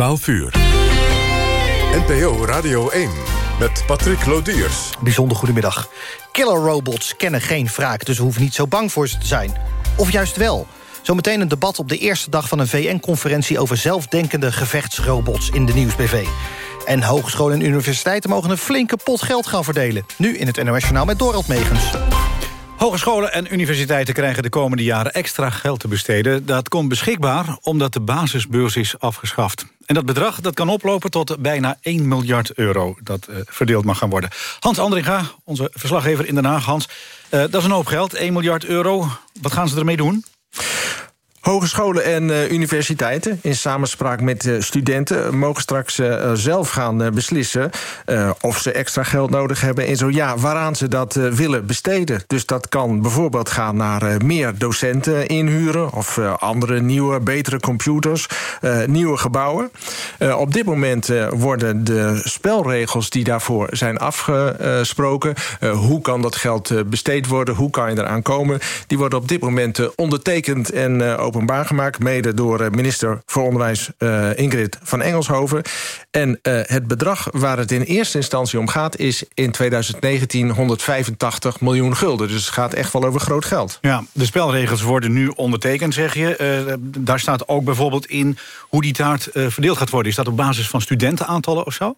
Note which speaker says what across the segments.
Speaker 1: 12 uur. NPO Radio 1 met Patrick Lodiers.
Speaker 2: Bijzonder goedemiddag. Killer robots kennen geen wraak, dus we hoeven niet zo bang voor ze te zijn. Of juist wel. Zometeen een debat op de eerste dag van een VN-conferentie... over zelfdenkende gevechtsrobots in de Nieuwsbv. En hogescholen en universiteiten mogen een flinke pot geld gaan verdelen. Nu in het NOS Journaal met Dorald Megens.
Speaker 3: Hogescholen en universiteiten krijgen de komende jaren extra geld te besteden. Dat komt beschikbaar omdat de basisbeurs is afgeschaft. En dat bedrag dat kan oplopen tot bijna 1 miljard euro... dat uh, verdeeld mag gaan worden. Hans Andringa, onze verslaggever in Den Haag. Hans, uh, dat is een hoop geld, 1 miljard euro. Wat gaan ze ermee doen?
Speaker 4: Hogescholen en uh, universiteiten, in samenspraak met uh, studenten... mogen straks uh, zelf gaan beslissen of ze extra geld nodig hebben... en zo ja, waaraan ze dat willen besteden. Dus dat kan bijvoorbeeld gaan naar meer docenten inhuren... of andere nieuwe, betere computers, nieuwe gebouwen. op dit moment worden de spelregels die daarvoor zijn afgesproken... hoe kan dat geld besteed worden, hoe kan je eraan komen... die worden op dit moment ondertekend en openbaar gemaakt. Mede door eh, minister voor Onderwijs uh, Ingrid van Engelshoven. En uh, het bedrag waar het in eerste instantie om gaat... is in 2019 185 miljoen gulden. Dus het gaat echt wel over groot geld.
Speaker 3: Ja, de spelregels worden nu ondertekend, zeg je. Uh, daar staat ook bijvoorbeeld in hoe die taart verdeeld gaat worden. Is dat op basis van studentenaantallen of zo?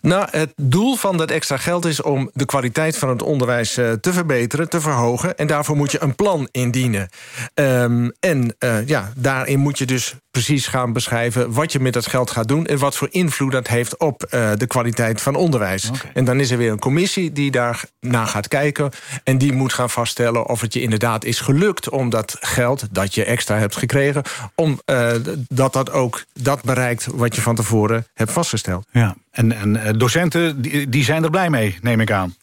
Speaker 4: Nou, het doel van dat extra geld is om de kwaliteit van het onderwijs te verbeteren, te verhogen. En daarvoor moet je een plan indienen. Um, en uh, ja, daarin moet je dus precies gaan beschrijven... wat je met dat geld gaat doen... en wat voor invloed dat heeft op uh, de kwaliteit van onderwijs. Okay. En dan is er weer een commissie die daar naar gaat kijken... en die moet gaan vaststellen of het je inderdaad is gelukt... om dat geld dat je extra hebt gekregen... om uh, dat dat ook dat bereikt wat je van tevoren hebt vastgesteld.
Speaker 3: Ja, en, en docenten die, die zijn er blij mee, neem ik aan.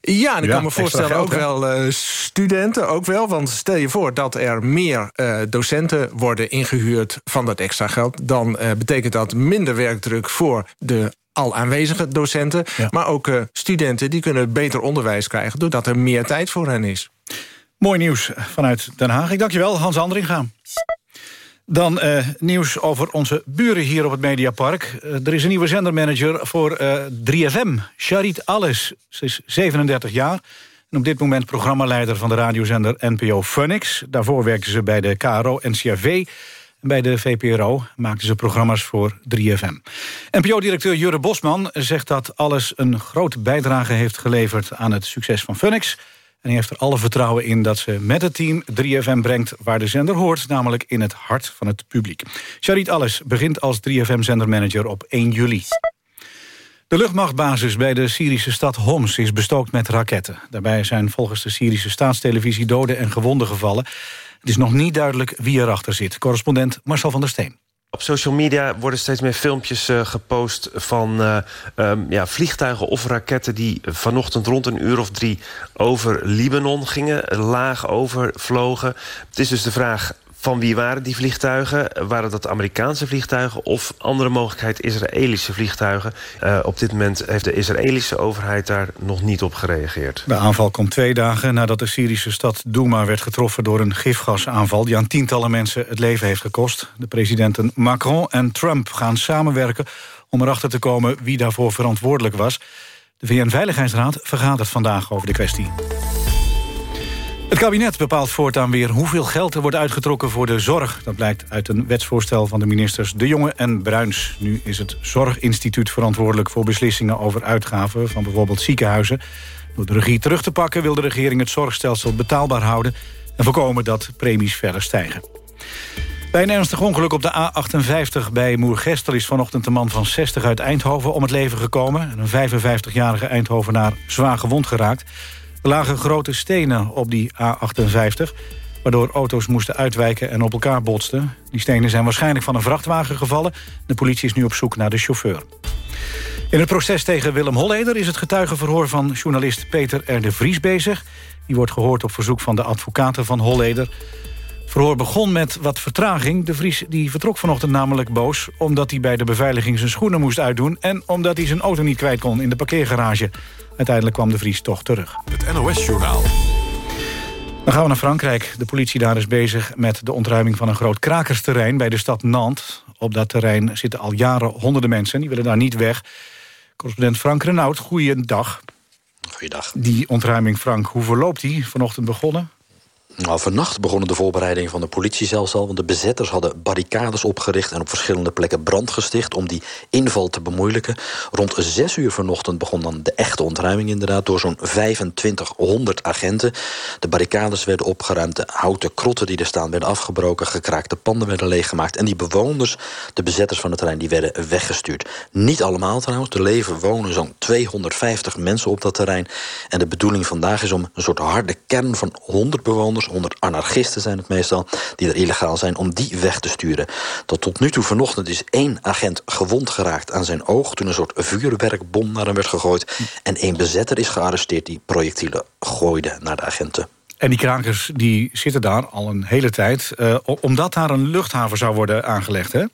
Speaker 4: Ja, en ik ja, kan me voorstellen ook wel uh, studenten, ook wel. Want stel je voor dat er meer uh, docenten worden ingehuurd van dat extra geld... dan uh, betekent dat minder werkdruk voor de al aanwezige docenten. Ja. Maar ook studenten die kunnen beter onderwijs krijgen... doordat er meer tijd voor hen is.
Speaker 3: Mooi nieuws vanuit Den Haag. Ik dank je wel, Hans Andringa. Dan uh, nieuws over onze buren hier op het Mediapark. Uh, er is een nieuwe zendermanager voor uh, 3FM, Charit Alles. Ze is 37 jaar en op dit moment programmaleider van de radiozender NPO Funix. Daarvoor werkte ze bij de KRO NCRV en bij de VPRO maakte ze programma's voor 3FM. NPO-directeur Jurre Bosman zegt dat Alles een grote bijdrage heeft geleverd aan het succes van Funix... En hij heeft er alle vertrouwen in dat ze met het team 3FM brengt... waar de zender hoort, namelijk in het hart van het publiek. Charit Alles begint als 3FM-zendermanager op 1 juli. De luchtmachtbasis bij de Syrische stad Homs is bestookt met raketten. Daarbij zijn volgens de Syrische staatstelevisie doden en gewonden gevallen. Het is nog niet duidelijk wie erachter zit. Correspondent Marcel van der Steen.
Speaker 5: Op social media worden steeds meer filmpjes uh, gepost van uh, um, ja, vliegtuigen of raketten... die vanochtend rond een uur of drie over Libanon gingen, laag overvlogen. Het is dus de vraag, van wie waren die vliegtuigen? Waren dat Amerikaanse vliegtuigen of andere mogelijkheid Israëlische vliegtuigen? Uh, op dit moment heeft de Israëlische overheid daar nog niet op gereageerd.
Speaker 3: De aanval komt twee dagen nadat de Syrische stad Douma werd getroffen door een gifgasaanval die aan tientallen mensen het leven heeft gekost. De presidenten Macron en Trump gaan samenwerken om erachter te komen wie daarvoor verantwoordelijk was. De VN-veiligheidsraad vergadert vandaag over de kwestie. Het kabinet bepaalt voortaan weer hoeveel geld er wordt uitgetrokken voor de zorg. Dat blijkt uit een wetsvoorstel van de ministers De Jonge en Bruins. Nu is het Zorginstituut verantwoordelijk voor beslissingen over uitgaven van bijvoorbeeld ziekenhuizen. Door de regie terug te pakken wil de regering het zorgstelsel betaalbaar houden en voorkomen dat premies verder stijgen. Bij een ernstig ongeluk op de A58 bij Moergestel is vanochtend een man van 60 uit Eindhoven om het leven gekomen. Een 55-jarige Eindhovenaar zwaar gewond geraakt. Lagen grote stenen op die A58 waardoor auto's moesten uitwijken en op elkaar botsten. Die stenen zijn waarschijnlijk van een vrachtwagen gevallen. De politie is nu op zoek naar de chauffeur. In het proces tegen Willem Holleder is het getuigenverhoor van journalist Peter R. Vries bezig. Die wordt gehoord op verzoek van de advocaten van Holleder. Verhoor begon met wat vertraging. De Vries die vertrok vanochtend namelijk boos... omdat hij bij de beveiliging zijn schoenen moest uitdoen... en omdat hij zijn auto niet kwijt kon in de parkeergarage. Uiteindelijk kwam de Vries toch terug.
Speaker 1: Het NOS-journaal.
Speaker 3: Dan gaan we naar Frankrijk. De politie daar is bezig met de ontruiming van een groot krakersterrein bij de stad Nantes. Op dat terrein zitten al jaren honderden mensen. Die willen daar niet weg. Correspondent Frank Renaud, goeiedag.
Speaker 6: Goeiedag.
Speaker 3: Die ontruiming, Frank, hoe verloopt die? Vanochtend begonnen?
Speaker 6: Nou, vannacht begonnen de voorbereidingen van de politie zelfs al... want de bezetters hadden barricades opgericht... en op verschillende plekken brand gesticht om die inval te bemoeilijken. Rond zes uur vanochtend begon dan de echte ontruiming inderdaad... door zo'n 2500 agenten. De barricades werden opgeruimd, de houten krotten die er staan... werden afgebroken, gekraakte panden werden leeggemaakt... en die bewoners, de bezetters van het terrein, die werden weggestuurd. Niet allemaal trouwens, er leven wonen zo'n 250 mensen op dat terrein... en de bedoeling vandaag is om een soort harde kern van 100 bewoners 100 anarchisten zijn het meestal, die er illegaal zijn, om die weg te sturen. Tot tot nu toe vanochtend is één agent gewond geraakt aan zijn oog... toen een soort vuurwerkbom naar hem werd gegooid. En één bezetter is gearresteerd die projectielen gooide naar de agenten.
Speaker 3: En die krakers die zitten daar al een hele tijd... Uh, omdat daar een luchthaven zou worden aangelegd, hè?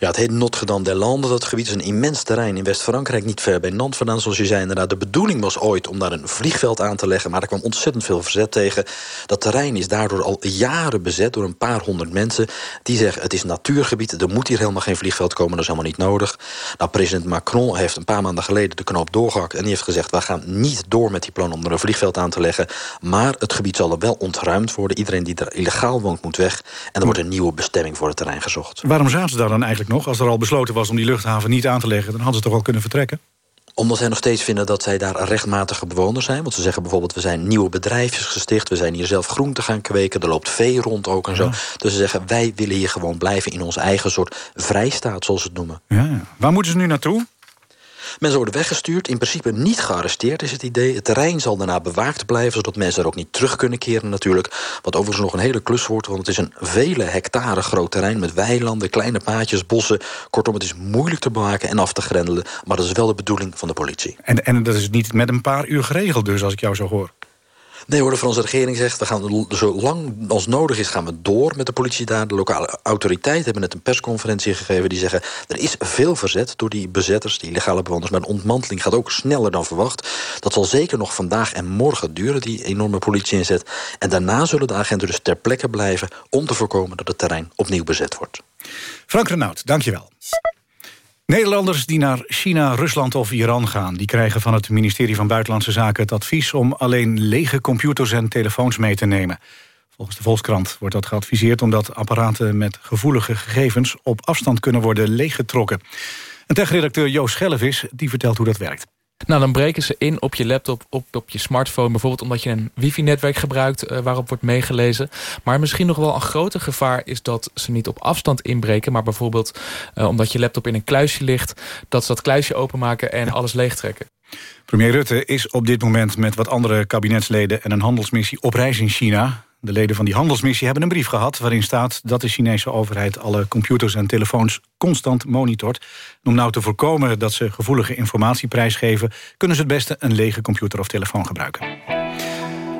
Speaker 6: Ja, het heet Notre-Dame-des-Landes. Dat gebied is een immens terrein in West-Frankrijk, niet ver bij Nantes vandaan. Zoals je zei, inderdaad, de bedoeling was ooit om daar een vliegveld aan te leggen. Maar er kwam ontzettend veel verzet tegen. Dat terrein is daardoor al jaren bezet door een paar honderd mensen. Die zeggen, het is natuurgebied, er moet hier helemaal geen vliegveld komen. Dat is helemaal niet nodig. Nou, president Macron heeft een paar maanden geleden de knoop doorgehakt. En die heeft gezegd, we gaan niet door met die plan om er een vliegveld aan te leggen. Maar het gebied zal er wel ontruimd worden. Iedereen die er illegaal woont moet weg. En er wordt een nieuwe bestemming voor het terrein gezocht.
Speaker 3: Waarom zaten ze daar dan eigenlijk nog? Als er al besloten was om die luchthaven niet aan te leggen... dan hadden ze toch al kunnen vertrekken?
Speaker 6: Omdat zij nog steeds vinden dat zij daar rechtmatige bewoners zijn. Want ze zeggen bijvoorbeeld, we zijn nieuwe bedrijfjes gesticht... we zijn hier zelf groente gaan kweken, er loopt vee rond ook en zo. Dus ze zeggen, wij willen hier gewoon blijven in onze eigen soort vrijstaat, zoals ze het noemen.
Speaker 3: Ja, Waar moeten ze nu naartoe?
Speaker 6: Mensen worden weggestuurd, in principe niet gearresteerd is het idee. Het terrein zal daarna bewaakt blijven, zodat mensen er ook niet terug kunnen keren natuurlijk. Wat overigens nog een hele klus wordt, want het is een vele hectare groot terrein... met weilanden, kleine paadjes, bossen. Kortom, het is moeilijk te bewaken en af te grendelen. Maar dat is wel de bedoeling van de politie.
Speaker 3: En, en dat is niet met een paar uur geregeld dus, als ik jou zo hoor?
Speaker 6: Nee hoor, de Franse regering zegt... we gaan zo lang als nodig is gaan we door met de politie daar. De lokale autoriteiten hebben net een persconferentie gegeven... die zeggen, er is veel verzet door die bezetters, die illegale bewoners... maar de ontmanteling gaat ook sneller dan verwacht. Dat zal zeker nog vandaag en morgen duren, die enorme politie-inzet. En daarna zullen de agenten dus ter plekke blijven... om te voorkomen dat het terrein opnieuw bezet wordt.
Speaker 3: Frank Renaud, dankjewel. Nederlanders die naar China, Rusland of Iran gaan... die krijgen van het ministerie van Buitenlandse Zaken het advies... om alleen lege computers en telefoons mee te nemen. Volgens de Volkskrant wordt dat geadviseerd... omdat apparaten met gevoelige gegevens op afstand kunnen worden leeggetrokken. En techredacteur Joost Schellevis die vertelt hoe dat werkt.
Speaker 7: Nou, dan breken ze in op je laptop, op, op je smartphone. Bijvoorbeeld omdat je een wifi-netwerk gebruikt uh, waarop wordt meegelezen. Maar misschien nog wel een groter gevaar is dat ze niet op afstand inbreken. Maar bijvoorbeeld uh, omdat je laptop in een kluisje ligt. Dat ze dat kluisje openmaken en alles leegtrekken.
Speaker 3: Premier Rutte is op dit moment met wat andere kabinetsleden... en een handelsmissie op reis in China. De leden van die handelsmissie hebben een brief gehad... waarin staat dat de Chinese overheid alle computers en telefoons constant monitort. om nou te voorkomen dat ze gevoelige informatie prijsgeven... kunnen ze het beste een lege computer of telefoon gebruiken.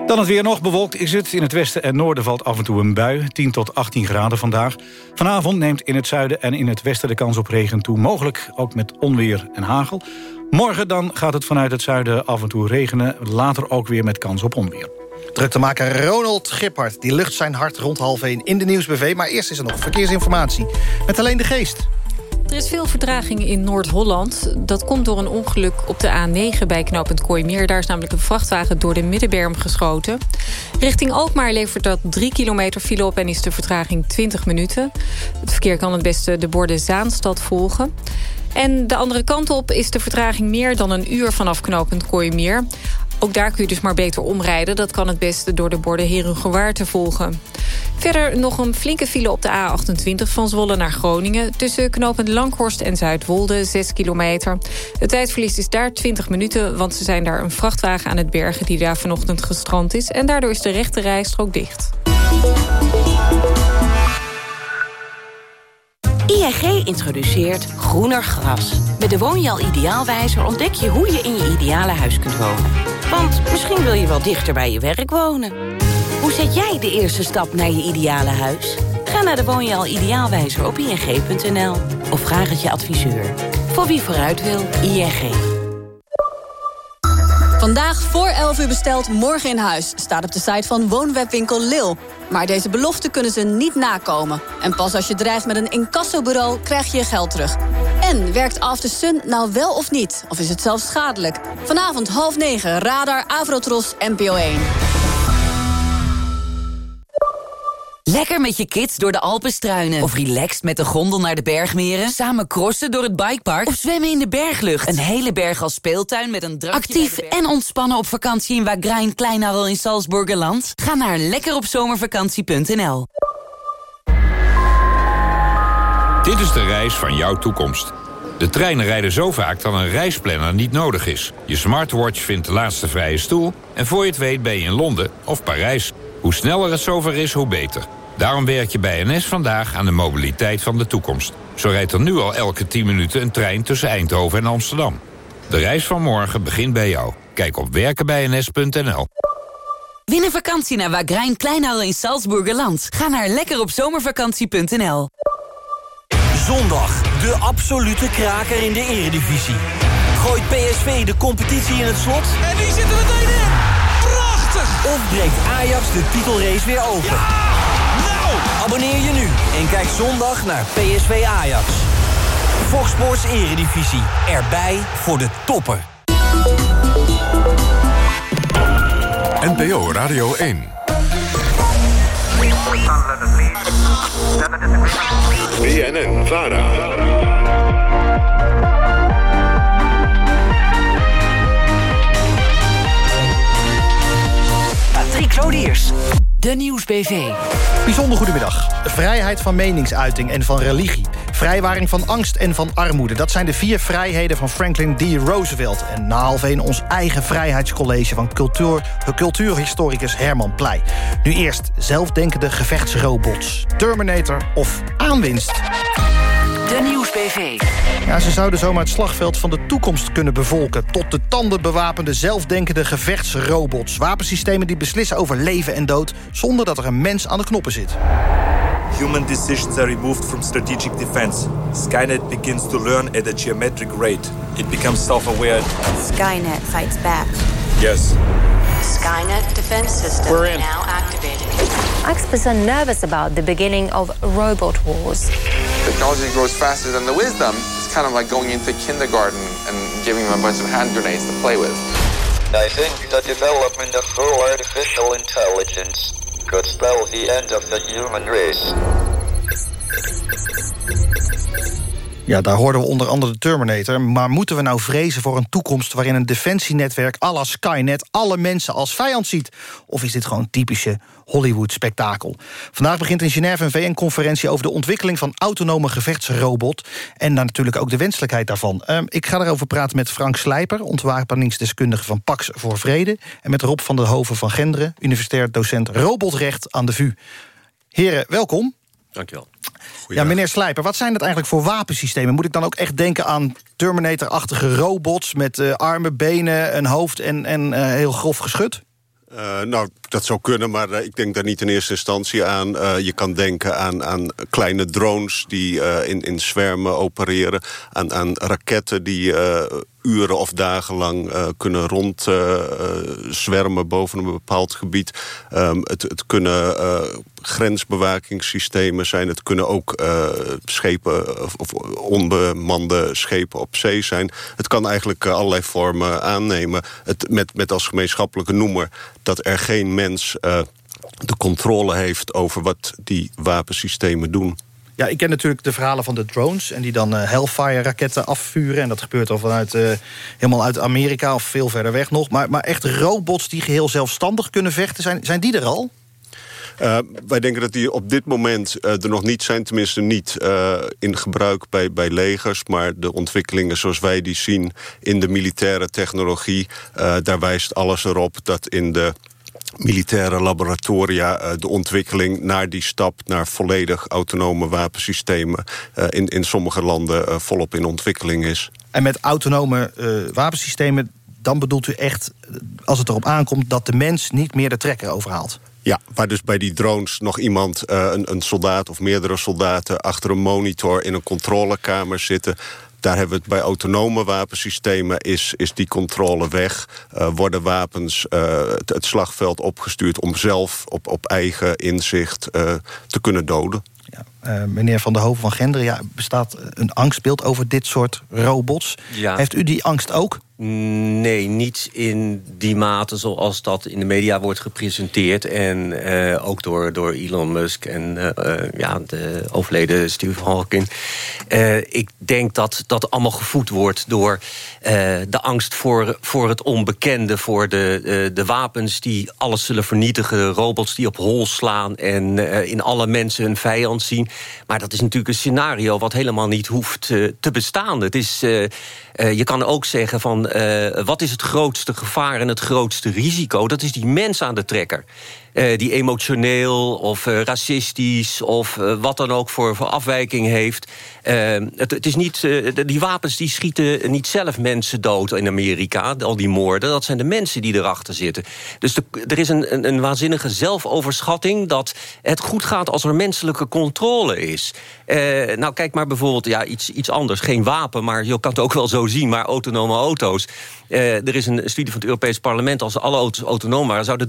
Speaker 3: Dan het weer nog. Bewolkt is het. In het westen en noorden valt af en toe een bui. 10 tot 18 graden vandaag. Vanavond neemt in het zuiden en in het westen de kans op regen toe. Mogelijk ook met onweer en hagel. Morgen dan gaat het vanuit het zuiden af en toe regenen. Later ook weer met kans op onweer.
Speaker 2: Druktemaker Ronald Gippard die lucht zijn hart rond half 1 in de Nieuwsbv. Maar eerst is er nog verkeersinformatie met alleen de geest.
Speaker 8: Er is veel vertraging in Noord-Holland. Dat komt door een ongeluk op de A9 bij knooppunt Kooimeer. Daar is namelijk een vrachtwagen door de middenberm geschoten. Richting Alkmaar levert dat 3 kilometer file op... en is de vertraging 20 minuten. Het verkeer kan het beste de borden Zaanstad volgen. En de andere kant op is de vertraging meer dan een uur vanaf knooppunt Kooimeer. Ook daar kun je dus maar beter omrijden. Dat kan het beste door de borden Herengewaard te volgen. Verder nog een flinke file op de A28 van Zwolle naar Groningen... tussen knooppunt Langhorst en Zuidwolde, 6 kilometer. Het tijdverlies is daar 20 minuten... want ze zijn daar een vrachtwagen aan het bergen... die daar vanochtend gestrand is. En daardoor is de rechte rijstrook dicht.
Speaker 9: ING introduceert groener gras. Met de Woonjaal Ideaalwijzer ontdek je hoe je in je ideale huis kunt wonen. Want misschien wil je wel dichter bij je werk wonen. Hoe zet jij de eerste stap naar je ideale huis? Ga naar de Woonjaal Ideaalwijzer op ing.nl of vraag het je adviseur. Voor wie vooruit wil, ING.
Speaker 10: Vandaag voor 11 uur besteld, morgen in huis. Staat op de site van woonwebwinkel Lil. Maar deze belofte kunnen ze niet nakomen. En pas als je dreigt met een incassobureau, krijg je je geld terug. En werkt After Sun nou wel of niet? Of is het zelfs schadelijk? Vanavond half negen, Radar, Avrotros, NPO 1.
Speaker 11: Lekker met je kids door de Alpen struinen. Of relaxed met de gondel naar de bergmeren. Samen crossen door het bikepark. Of zwemmen in de berglucht. Een hele berg als speeltuin met een drankje Actief en ontspannen op vakantie in Wagrain Kleinarel in Salzburgerland. Ga naar lekkeropzomervakantie.nl
Speaker 12: Dit is de reis van jouw toekomst. De treinen rijden zo vaak dat een reisplanner niet nodig is. Je smartwatch vindt de laatste vrije stoel... en voor je het weet ben je in Londen of Parijs. Hoe sneller het zover is, hoe beter. Daarom werk je bij NS vandaag aan de mobiliteit van de toekomst. Zo rijdt er nu al elke 10 minuten een trein tussen Eindhoven en Amsterdam. De reis van morgen begint bij jou. Kijk op werkenbijns.nl.
Speaker 11: Win een vakantie naar Wagrain Kleinhal in Salzburgerland. Ga naar lekkeropzomervakantie.nl.
Speaker 13: Zondag, de absolute kraker in de eredivisie. Gooit PSV de competitie in het slot?
Speaker 14: En die zitten meteen in! Prachtig!
Speaker 13: Of breekt Ajax de titelrace weer open?
Speaker 14: Nou!
Speaker 13: Abonneer je nu en kijk zondag naar PSV Ajax. Fox Sports Eredivisie. Erbij voor de toppen.
Speaker 1: NPO Radio 1. BNN Vara.
Speaker 11: Patrick Lodiers. De Nieuwsbv.
Speaker 2: Bijzonder goedemiddag. Vrijheid van meningsuiting en van religie. Vrijwaring van angst en van armoede. Dat zijn de vier vrijheden van Franklin D. Roosevelt. En na half één ons eigen vrijheidscollege... van cultuur, cultuurhistoricus Herman Pleij. Nu eerst zelfdenkende gevechtsrobots. Terminator of aanwinst.
Speaker 11: De Nieuwsbv.
Speaker 2: Ja, ze zouden zomaar het slagveld van de toekomst kunnen bevolken. Tot de tanden bewapende zelfdenkende gevechtsrobots. Wapensystemen die beslissen over leven en dood... zonder dat er een mens aan de knoppen zit.
Speaker 15: Human decisions are removed from strategic defense. Skynet begins to learn at a geometric rate. It becomes self-aware.
Speaker 16: Skynet fights back.
Speaker 15: Yes.
Speaker 16: Skynet defense system
Speaker 15: We're in.
Speaker 16: now activated.
Speaker 17: Experts are nervous about the beginning of robot wars.
Speaker 18: Technology grows faster than the wisdom. It's kind of like going into kindergarten and giving them a bunch of hand grenades to play with.
Speaker 19: I think the development of full artificial intelligence could spell the end of the human race.
Speaker 2: Ja, daar hoorden we onder andere de Terminator. Maar moeten we nou vrezen voor een toekomst... waarin een defensienetwerk à la Skynet... alle mensen als vijand ziet? Of is dit gewoon typische Hollywood-spektakel? Vandaag begint in Genève een VN-conferentie... over de ontwikkeling van autonome gevechtsrobot... en dan natuurlijk ook de wenselijkheid daarvan. Ehm, ik ga erover praten met Frank Slijper... ontwapeningsdeskundige van Pax voor Vrede... en met Rob van der Hoven van Genderen... universitair docent robotrecht aan de VU. Heren, welkom.
Speaker 20: Dankjewel.
Speaker 2: Ja, meneer Slijper, wat zijn dat eigenlijk voor wapensystemen? Moet ik dan ook echt denken aan Terminator-achtige robots... met uh, armen, benen, een hoofd en, en uh, heel grof geschut?
Speaker 20: Uh, nou, dat zou kunnen, maar uh, ik denk daar niet in eerste instantie aan. Uh, je kan denken aan, aan kleine drones die in, in zwermen opereren. Aan, aan raketten die uren of dagenlang kunnen rondzwermen boven een bepaald gebied. Um, het, het kunnen grensbewakingssystemen zijn. Het kunnen ook schepen of, of, onbemande schepen op zee zijn. Het kan eigenlijk allerlei vormen aannemen. Het, met, met als gemeenschappelijke noemer dat er geen mens uh, de controle heeft over wat die wapensystemen doen.
Speaker 2: Ja, ik ken natuurlijk de verhalen van de drones... en die dan uh, Hellfire-raketten afvuren. En dat gebeurt al vanuit, uh, helemaal uit Amerika of veel verder weg nog. Maar, maar echt robots die geheel zelfstandig kunnen vechten, zijn, zijn die er al?
Speaker 20: Uh, wij denken dat die op dit moment er nog niet zijn. Tenminste niet in gebruik bij, bij legers. Maar de ontwikkelingen zoals wij die zien in de militaire technologie... daar wijst alles erop dat in de militaire laboratoria de ontwikkeling naar die stap... naar volledig autonome wapensystemen in, in sommige landen volop in ontwikkeling is.
Speaker 2: En met autonome wapensystemen dan bedoelt u echt, als het erop aankomt... dat de mens niet meer de trekker overhaalt?
Speaker 20: Ja, waar dus bij die drones nog iemand, een, een soldaat of meerdere soldaten... achter een monitor in een controlekamer zitten... Daar hebben we het bij autonome wapensystemen, is, is die controle weg. Uh, worden wapens uh, het, slagveld opgestuurd om zelf op, op eigen inzicht uh, te kunnen doden.
Speaker 2: Ja. Meneer Van der Hoven van Genderen, ja, bestaat een angstbeeld over dit soort robots.
Speaker 21: Ja.
Speaker 2: Heeft u die angst ook?
Speaker 21: Nee, niet in die mate zoals dat in de media wordt gepresenteerd. En uh, ook door, door Elon Musk en uh, ja, de overleden Steve Hawking. Uh, ik denk dat dat allemaal gevoed wordt door de angst voor, voor het onbekende. Voor de, de wapens die alles zullen vernietigen. Robots die op hol slaan en in alle mensen een vijand zien. Maar dat is natuurlijk een scenario wat helemaal niet hoeft te bestaan. Het is, je kan ook zeggen van wat is het grootste gevaar en het grootste risico? Dat is die mens aan de trekker. Uh, die emotioneel of uh, racistisch of uh, wat dan ook voor, voor afwijking heeft. Het, het, is niet, die wapens die schieten niet zelf mensen dood in Amerika, al die moorden. Dat zijn de mensen die erachter zitten. Dus er is een, een, een, waanzinnige zelfoverschatting dat het goed gaat als er menselijke controle is. nou, kijk maar bijvoorbeeld ja, iets, iets anders. Geen wapen, maar je kan het ook wel zo zien, maar autonome auto's. er is een studie van het Europees Parlement. Als alle auto's autonoom waren, zouden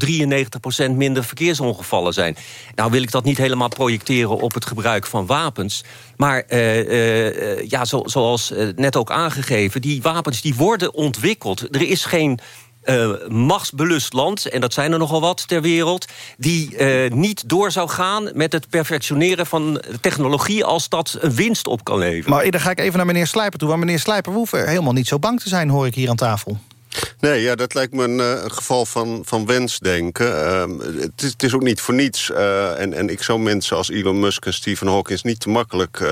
Speaker 21: 93% minder verkeersongevallen zijn. Nou wil ik dat niet helemaal projecteren op het gebruik van wapens. Maar uh, uh, ja, zo, zoals net ook aangegeven... die wapens die worden ontwikkeld. Er is geen uh, machtsbelust land, en dat zijn er nogal wat ter wereld... die niet door zou gaan met het perfectioneren van technologie... als dat een winst op kan leveren.
Speaker 2: Maar dan ga ik even naar meneer Slijper toe. Want meneer Slijper, we hoeven helemaal niet zo bang te zijn, hoor ik hier aan tafel.
Speaker 20: Nee, ja, dat lijkt me een, uh, geval van, van wensdenken. Uh, het, is, het, is, ook niet voor niets. Uh, en, en ik zou mensen als Elon Musk en Stephen Hawking niet te makkelijk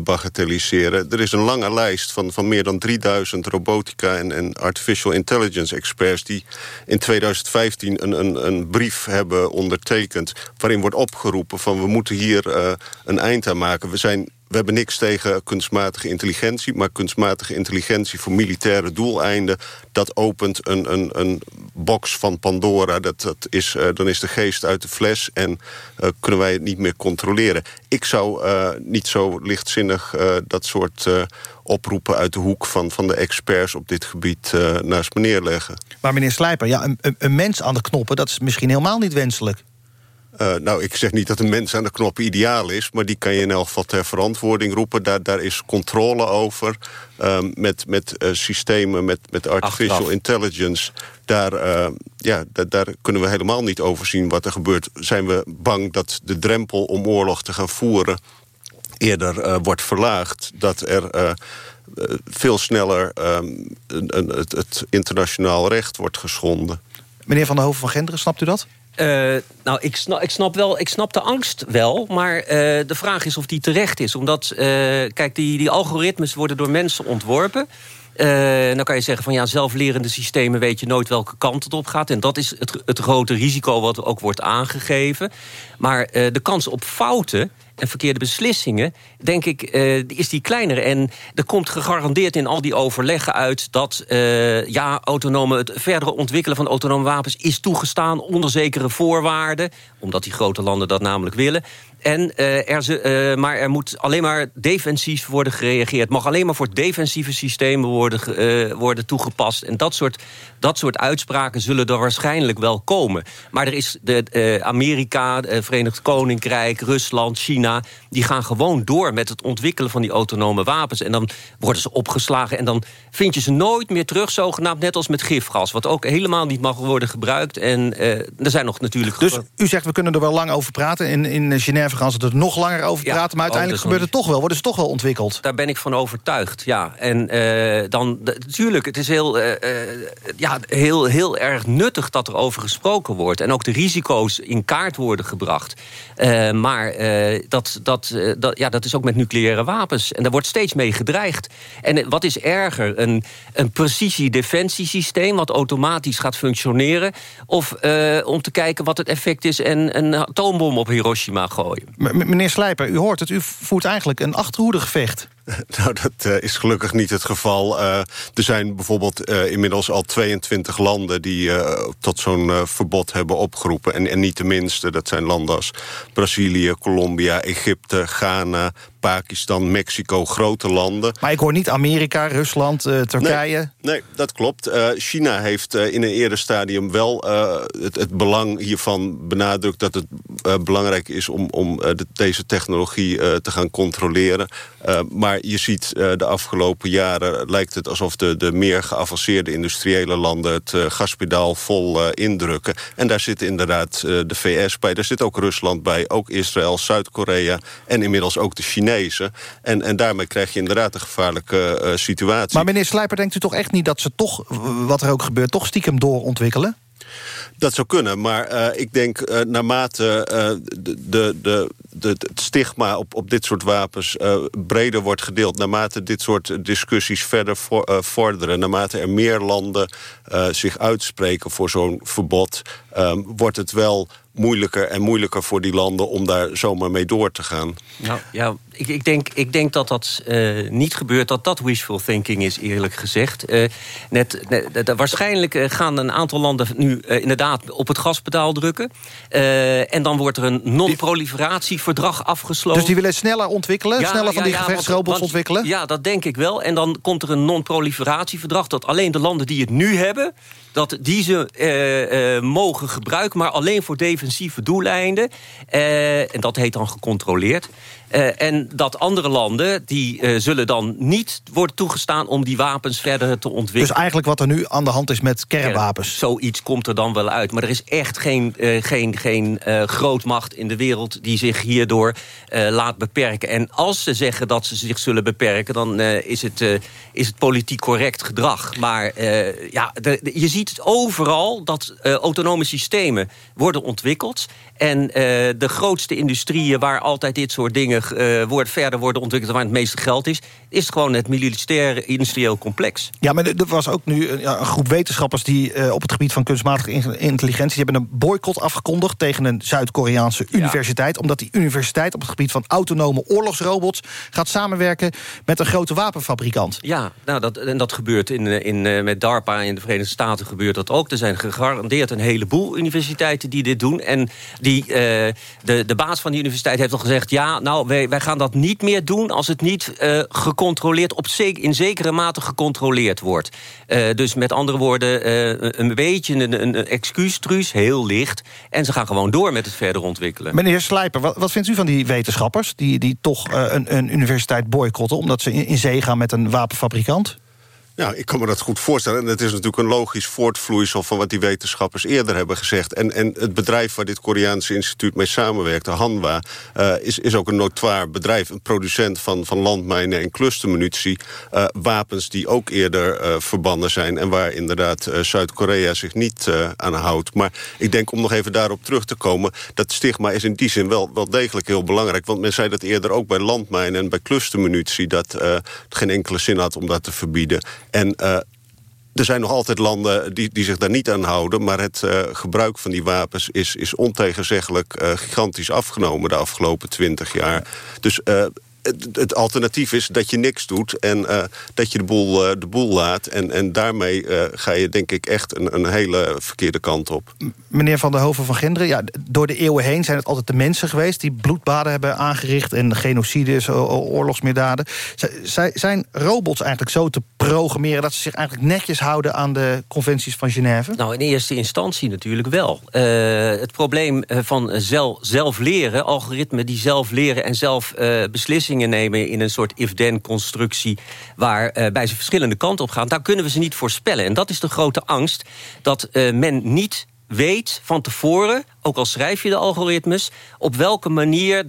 Speaker 20: bagatelliseren. Er is een lange lijst van, van meer dan 3000 robotica en, en artificial intelligence experts... die in 2015 een, een, een brief hebben ondertekend... waarin wordt opgeroepen van we moeten hier een eind aan maken. We zijn we hebben niks tegen kunstmatige intelligentie... maar kunstmatige intelligentie voor militaire doeleinden... dat opent een, een, een box van Pandora. Dat, dat is, uh, dan is de geest uit de fles en uh, kunnen wij het niet meer controleren. Ik zou uh, niet zo lichtzinnig dat soort oproepen uit de hoek van, van de experts op dit gebied naast me neerleggen.
Speaker 2: Maar meneer Slijper, ja, een, een mens aan de knoppen... dat is misschien helemaal niet wenselijk.
Speaker 20: Uh, nou, ik zeg niet dat een mens aan de knop ideaal is... maar die kan je in elk geval ter verantwoording roepen. Daar, daar is controle over. Uh, met met uh, systemen, met, met artificial Achteraf. intelligence... Daar, ja, daar, daar, kunnen we helemaal niet overzien wat er gebeurt. Zijn we bang dat de drempel om oorlog te gaan voeren... eerder wordt verlaagd, dat er... veel sneller een, een, het, het internationaal recht wordt geschonden.
Speaker 2: Meneer Van der Hoven van Genderen, snapt u dat?
Speaker 21: Uh, nou, ik snap, ik, snap wel, ik snap de angst wel, maar uh, de vraag is of die terecht is. Omdat, uh, kijk, die, die algoritmes worden door mensen ontworpen. dan kan je zeggen van ja, zelflerende systemen weet je nooit welke kant het op gaat. En dat is het, het grote risico wat ook wordt aangegeven. Maar de kans op fouten en verkeerde beslissingen, denk ik, uh, is die kleiner. En er komt gegarandeerd in al die overleggen uit... dat uh, ja, autonome, het verdere ontwikkelen van autonome wapens... is toegestaan onder zekere voorwaarden. Omdat die grote landen dat namelijk willen. En, uh, er ze, uh, maar er moet alleen maar defensief worden gereageerd. Het mag alleen maar voor defensieve systemen worden, uh, worden toegepast. En dat soort, dat soort uitspraken zullen er waarschijnlijk wel komen. Maar er is de, Amerika, het Verenigd Koninkrijk, Rusland, China... die gaan gewoon door met het ontwikkelen van die autonome wapens. En dan worden ze opgeslagen en dan vind je ze nooit meer terug... zogenaamd net als met gifgas, wat ook helemaal niet mag worden gebruikt. En er zijn nog natuurlijk...
Speaker 2: Dus u zegt, we kunnen er wel lang over praten in, in Genève gaan ze er nog langer over praten... Ja, maar uiteindelijk gebeurt het toch wel, worden ze toch wel ontwikkeld.
Speaker 21: Daar ben ik van overtuigd, ja. En uh, dan, natuurlijk, het is heel, uh, uh, ja, heel, heel erg nuttig dat er over gesproken wordt... en ook de risico's in kaart worden gebracht. maar dat, dat, dat, ja, dat is ook met nucleaire wapens. En daar wordt steeds mee gedreigd. En wat is erger, een, een precisie-defensiesysteem... wat automatisch gaat functioneren... of om te kijken wat het effect is... en een atoombom op Hiroshima gooien.
Speaker 2: Meneer Slijper, u hoort het, u voert eigenlijk een achterhoedegevecht.
Speaker 20: Nou, dat uh, is gelukkig niet het geval. Uh, er zijn bijvoorbeeld uh, inmiddels al 22 landen... die tot zo'n verbod hebben opgeroepen. En, en niet de minste, dat zijn landen als Brazilië, Colombia, Egypte, Ghana... Pakistan, Mexico, grote landen.
Speaker 2: Maar ik hoor niet Amerika, Rusland, uh, Turkije.
Speaker 20: Nee, nee, dat klopt. Uh, China heeft uh, in een eerder stadium wel het, het, belang hiervan benadrukt... dat het belangrijk is om, om de, deze technologie te gaan controleren. maar je ziet de afgelopen jaren lijkt het alsof de, de meer geavanceerde industriële landen... het gaspedaal vol indrukken. En daar zit inderdaad de VS bij, daar zit ook Rusland bij... ook Israël, Zuid-Korea en inmiddels ook de Chinezen en, en daarmee krijg je inderdaad een gevaarlijke uh, situatie.
Speaker 2: Maar meneer Slijper, denkt u toch echt niet dat ze toch, wat er ook gebeurt... toch stiekem doorontwikkelen?
Speaker 20: Dat zou kunnen, maar uh, ik denk uh, naarmate uh, de, de, de, het stigma op, op dit soort wapens breder wordt gedeeld... naarmate dit soort discussies verder voor, vorderen... naarmate er meer landen zich uitspreken voor zo'n verbod... Um, wordt het wel moeilijker en moeilijker voor die landen om daar zomaar mee door te gaan.
Speaker 21: Nou, ja, ik, ik, denk, ik denk dat dat uh, niet gebeurt, dat dat wishful thinking is, eerlijk gezegd. Uh, net, net, waarschijnlijk gaan een aantal landen nu inderdaad op het gaspedaal drukken. en dan wordt er een non-proliferatieverdrag afgesloten.
Speaker 2: Dus die willen sneller ontwikkelen, sneller van die ja, gevechtsrobots ontwikkelen?
Speaker 21: Ja, dat denk ik wel. En dan komt er een non-proliferatieverdrag... dat alleen de landen die het nu hebben dat die ze uh, uh, mogen gebruiken, maar alleen voor defensieve doeleinden. Uh, en dat heet dan gecontroleerd. Uh, en dat andere landen, die uh, zullen dan niet worden toegestaan... om die wapens verder te ontwikkelen.
Speaker 2: Dus eigenlijk wat er nu aan de hand is met kernwapens?
Speaker 21: Zoiets komt er dan wel uit. Maar er is echt geen, uh, geen, geen grootmacht in de wereld... die zich hierdoor laat beperken. En als ze zeggen dat ze zich zullen beperken... dan is, het, is het politiek correct gedrag. Maar ja, de, de, je ziet overal dat autonome systemen worden ontwikkeld... En de grootste industrieën waar altijd dit soort dingen uh, wordt, verder worden ontwikkeld... waar het meeste geld is, is gewoon het militair industrieel complex.
Speaker 2: Ja, maar er was ook nu een, een groep wetenschappers... die uh, op het gebied van kunstmatige intelligentie... hebben een boycott afgekondigd tegen een Zuid-Koreaanse universiteit... omdat die universiteit op het gebied van autonome oorlogsrobots... gaat samenwerken met een grote wapenfabrikant.
Speaker 21: Ja, nou, dat, en dat gebeurt in, in, met DARPA in de Verenigde Staten gebeurt dat ook. Er zijn gegarandeerd een heleboel universiteiten die dit doen... en die die, uh, de, de baas van die universiteit heeft al gezegd... ja, nou, wij, wij gaan dat niet meer doen als het niet uh, gecontroleerd... Op in zekere mate gecontroleerd wordt. Uh, dus met andere woorden, een beetje een, een excuustruus, heel licht. En ze gaan gewoon door met het verder ontwikkelen.
Speaker 2: Meneer Slijper, wat, wat vindt u van die wetenschappers... die, die toch een, een universiteit boycotten... omdat ze in, in zee gaan met een wapenfabrikant?
Speaker 20: Ja, ik kan me dat goed voorstellen. En het is natuurlijk een logisch voortvloeisel... van wat die wetenschappers eerder hebben gezegd. En, en het bedrijf waar dit Koreaanse instituut mee samenwerkt... de Hanwa, uh, is, is ook een notoir bedrijf. Een producent van, van landmijnen en clustermunitie. Uh, wapens die ook eerder uh, verbannen zijn... en waar inderdaad Zuid-Korea zich niet aan houdt. Maar ik denk om nog even daarop terug te komen... dat stigma is in die zin wel, wel degelijk heel belangrijk. Want men zei dat eerder ook bij landmijnen en bij clustermunitie... dat het geen enkele zin had om dat te verbieden... En uh, er zijn nog altijd landen die, die zich daar niet aan houden... maar het uh, gebruik van die wapens is, is ontegenzeggelijk uh, gigantisch afgenomen... de afgelopen twintig jaar. Dus het, het, alternatief is dat je niks doet en uh, dat je de boel, uh, de boel laat. En, en daarmee uh, ga je denk ik echt een, een hele verkeerde kant op.
Speaker 2: Meneer Van der Hoven van Genderen, ja, door de eeuwen heen zijn het altijd de mensen geweest... die bloedbaden hebben aangericht en genocides, oorlogsmisdaden. Zijn robots eigenlijk zo te programmeren... dat ze zich eigenlijk netjes houden aan de conventies van Genève?
Speaker 21: Nou, in eerste instantie natuurlijk wel. het probleem van zelf, zelf leren, algoritmen die zelf leren en zelf nemen in een soort if-then-constructie... waarbij uh, ze verschillende kanten op gaan, daar kunnen we ze niet voorspellen. En dat is de grote angst, dat uh, men niet weet van tevoren... ook al schrijf je de algoritmes, op welke manier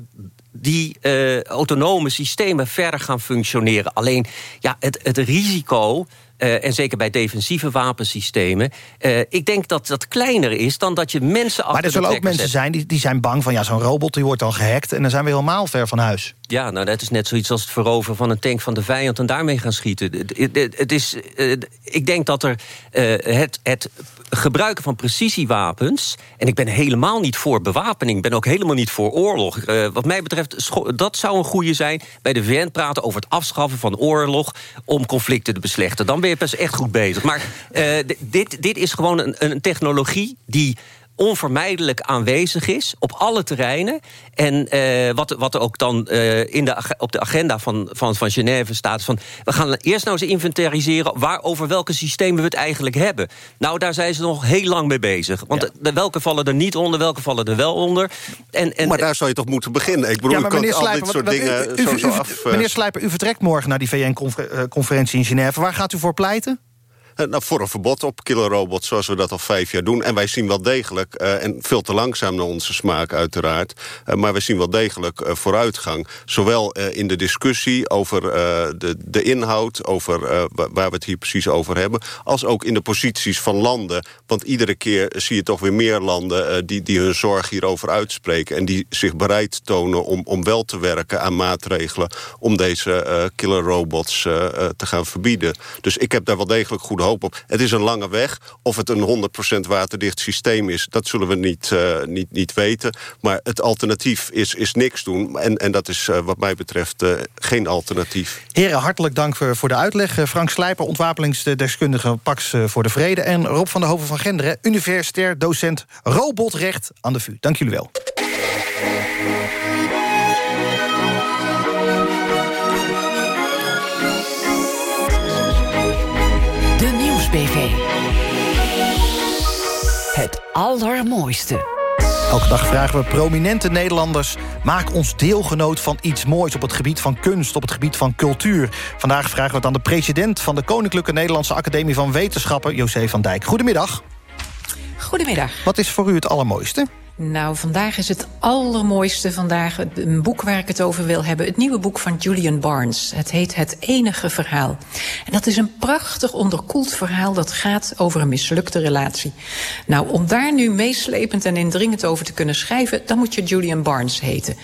Speaker 21: die uh, autonome systemen verder gaan functioneren. Alleen ja, het, het risico Uh, en zeker bij defensieve wapensystemen. Uh, ik denk dat dat kleiner is dan dat je mensen
Speaker 2: Maar er zullen ook mensen
Speaker 21: zet.
Speaker 2: zijn die, die zijn bang van... ja, zo'n robot die wordt dan gehackt en dan zijn we helemaal ver van huis.
Speaker 21: Ja, nou dat is net zoiets als het veroveren van een tank van de vijand... en daarmee gaan schieten. Het, het is, uh, ik denk dat er het, het gebruiken van precisiewapens... en ik ben helemaal niet voor bewapening, ik ben ook helemaal niet voor oorlog. wat mij betreft, dat zou een goede zijn... bij de VN praten over het afschaffen van oorlog... om conflicten te beslechten. Dan ben je pas echt goed bezig. Maar uh, dit, dit is gewoon een, een technologie die onvermijdelijk aanwezig is op alle terreinen. En uh, wat, wat er ook dan uh, in de, op de agenda van, van, van Genève staat... van we gaan eerst nou eens inventariseren... Waar, over welke systemen we het eigenlijk hebben. Nou, daar zijn ze nog heel lang mee bezig. Want ja. de, welke vallen er niet onder, welke vallen er wel onder. En, en,
Speaker 20: maar daar zou je toch moeten beginnen? Ik bedoel,
Speaker 2: ja, maar meneer
Speaker 20: al dit soort
Speaker 2: wat,
Speaker 20: dingen
Speaker 2: u, u,
Speaker 20: zo,
Speaker 2: u,
Speaker 20: zo af...
Speaker 2: Meneer Slijper, u vertrekt morgen naar die VN-conferentie in Genève. Waar gaat u voor pleiten?
Speaker 20: Nou, voor een verbod op killerrobots zoals we dat al vijf jaar doen. En wij zien wel degelijk, uh, en veel te langzaam naar onze smaak uiteraard... Uh, maar wij zien wel degelijk vooruitgang. Zowel in de discussie over de, de inhoud... over waar we het hier precies over hebben... als ook in de posities van landen. Want iedere keer zie je toch weer meer landen... die, die hun zorg hierover uitspreken... en die zich bereid tonen om, om wel te werken aan maatregelen... om deze killerrobots te gaan verbieden. Dus ik heb daar wel degelijk goede hoop op. Het is een lange weg. Of het een 100% waterdicht systeem is, dat zullen we niet, uh, niet, niet weten. Maar het alternatief is, is niks doen. En, en dat is uh, wat mij betreft uh, geen alternatief.
Speaker 2: Heren, hartelijk dank voor, voor de uitleg. Frank Slijper, ontwapelingsdeskundige Pax voor de Vrede. En Rob van der Hoven van Genderen, universitair docent robotrecht aan de VU. Dank jullie wel.
Speaker 11: Het allermooiste.
Speaker 2: Elke dag vragen we prominente Nederlanders... maak ons deelgenoot van iets moois op het gebied van kunst... op het gebied van cultuur. Vandaag vragen we het aan de president... van de Koninklijke Nederlandse Academie van Wetenschappen... José van Dijk. Goedemiddag.
Speaker 22: Goedemiddag.
Speaker 2: Wat is voor u het allermooiste?
Speaker 22: Nou, vandaag is het allermooiste vandaag een boek waar ik het over wil hebben. Het nieuwe boek van Julian Barnes. Het heet Het enige verhaal. En dat is een prachtig onderkoeld verhaal dat gaat over een mislukte relatie. Nou, om daar nu meeslepend en indringend over te kunnen schrijven... dan moet je Julian Barnes heten.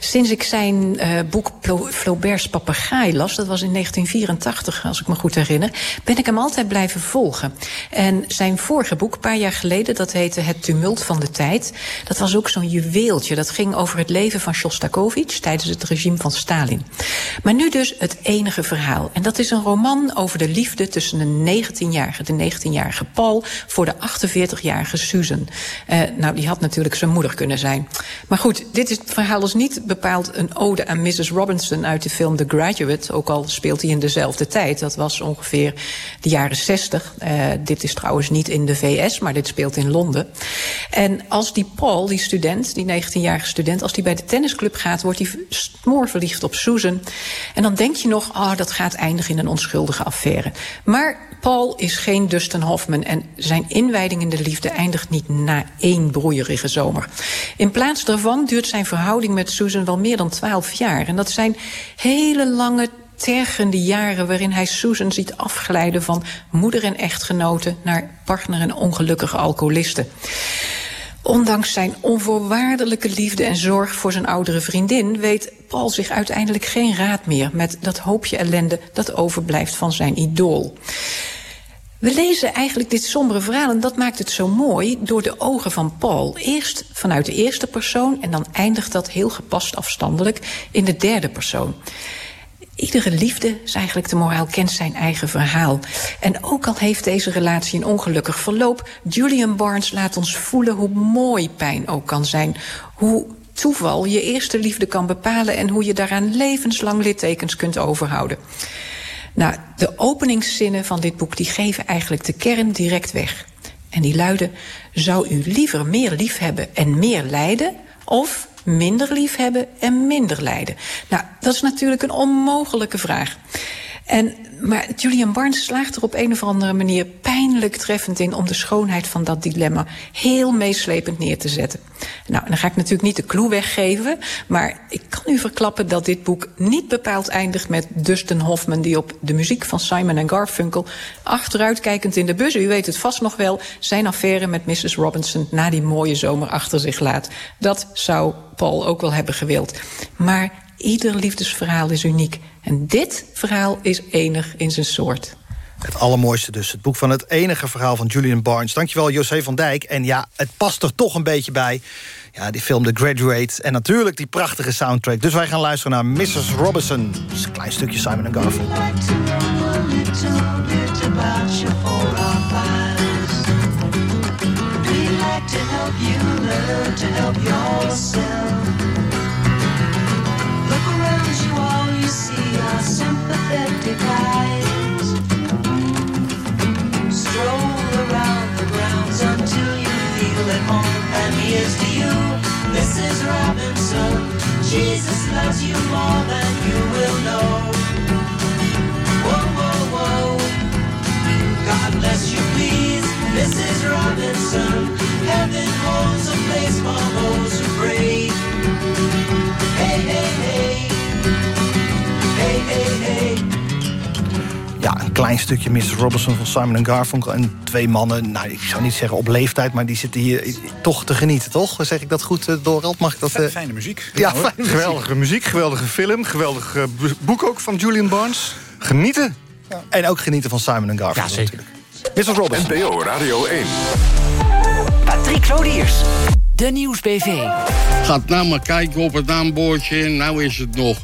Speaker 22: Sinds ik zijn uh, boek Flaubert's Papegaai las... dat was in 1984, als ik me goed herinner... ben ik hem altijd blijven volgen. En zijn vorige boek, een paar jaar geleden... dat heette Het tumult van de tijd... Dat was ook zo'n juweeltje. Dat ging over het leven van Shostakovich tijdens het regime van Stalin. Maar nu dus het enige verhaal. En dat is een roman over de liefde tussen een 19-jarige, de 19-jarige Paul, voor de 48-jarige Susan. Uh, nou, die had natuurlijk zijn moeder kunnen zijn. Maar goed, dit is, het verhaal is niet bepaald een ode aan Mrs. Robinson uit de film The Graduate. Ook al speelt hij in dezelfde tijd. Dat was ongeveer de jaren 60. Uh, dit is trouwens niet in de VS, maar dit speelt in Londen. En als die Paul, die student, die 19-jarige student... als die bij de tennisclub gaat, wordt hij smoorverliefd op Susan. En dan denk je nog, oh, dat gaat eindigen in een onschuldige affaire. Maar Paul is geen Dustin Hoffman... en zijn inwijding in de liefde eindigt niet na één broeierige zomer. In plaats daarvan duurt zijn verhouding met Susan wel meer dan twaalf jaar. En dat zijn hele lange tergende jaren waarin hij Susan ziet afglijden van moeder en echtgenote naar partner en ongelukkige alcoholisten. Ondanks zijn onvoorwaardelijke liefde en zorg voor zijn oudere vriendin... weet Paul zich uiteindelijk geen raad meer met dat hoopje ellende... dat overblijft van zijn idool. We lezen eigenlijk dit sombere verhaal en dat maakt het zo mooi... door de ogen van Paul. Eerst vanuit de eerste persoon en dan eindigt dat heel gepast afstandelijk... in de derde persoon. Iedere liefde, is eigenlijk de moraal, kent zijn eigen verhaal. En ook al heeft deze relatie een ongelukkig verloop... Julian Barnes laat ons voelen hoe mooi pijn ook kan zijn. Hoe toeval je eerste liefde kan bepalen... en hoe je daaraan levenslang littekens kunt overhouden. Nou, de openingszinnen van dit boek die geven eigenlijk de kern direct weg. En die luiden, zou u liever meer lief hebben en meer lijden... of minder lief hebben en minder lijden? Nou, dat is natuurlijk een onmogelijke vraag. En, maar Julian Barnes slaagt er op een of andere manier pijnlijk treffend in om de schoonheid van dat dilemma heel meeslepend neer te zetten. Nou, dan ga ik natuurlijk niet de clue weggeven, maar ik kan u verklappen dat dit boek niet bepaald eindigt met Dustin Hoffman die op de muziek van Simon Garfunkel achteruitkijkend in de bus, u weet het vast nog wel, zijn affaire met Mrs. Robinson na die mooie zomer achter zich laat. Dat zou Paul ook wel hebben gewild. Maar ieder liefdesverhaal is uniek. En dit verhaal is enig in zijn soort.
Speaker 2: Het allermooiste dus. Het boek van het enige verhaal van Julian Barnes. Dankjewel, José van Dijk. En ja, het past er toch een beetje bij. Ja, die film The Graduate. En natuurlijk die prachtige soundtrack. Dus wij gaan luisteren naar Mrs. Robinson. Dat is een klein stukje Simon Garfunkel. to Jesus loves you more than you will know. Stukje Mrs. Robinson van Simon Garfunkel. En twee mannen, nou, ik zou niet zeggen op leeftijd... maar die zitten hier toch te genieten, toch? Zeg ik dat goed, uh, Dorald? Mag ik dat...
Speaker 3: Uh... Fijne muziek.
Speaker 2: Ja, fijne
Speaker 23: geweldige muziek, geweldige film. Geweldig uh, boek ook van Julian Barnes. Genieten.
Speaker 2: Ja. En ook genieten van Simon Garfunkel.
Speaker 23: Ja, zeker.
Speaker 2: Natuurlijk. Mrs. Robinson.
Speaker 1: NPO Radio 1.
Speaker 11: Patrick Lodiers. De Nieuwsbv.
Speaker 24: Gaat nou maar kijken op het naambordje. Nou is het nog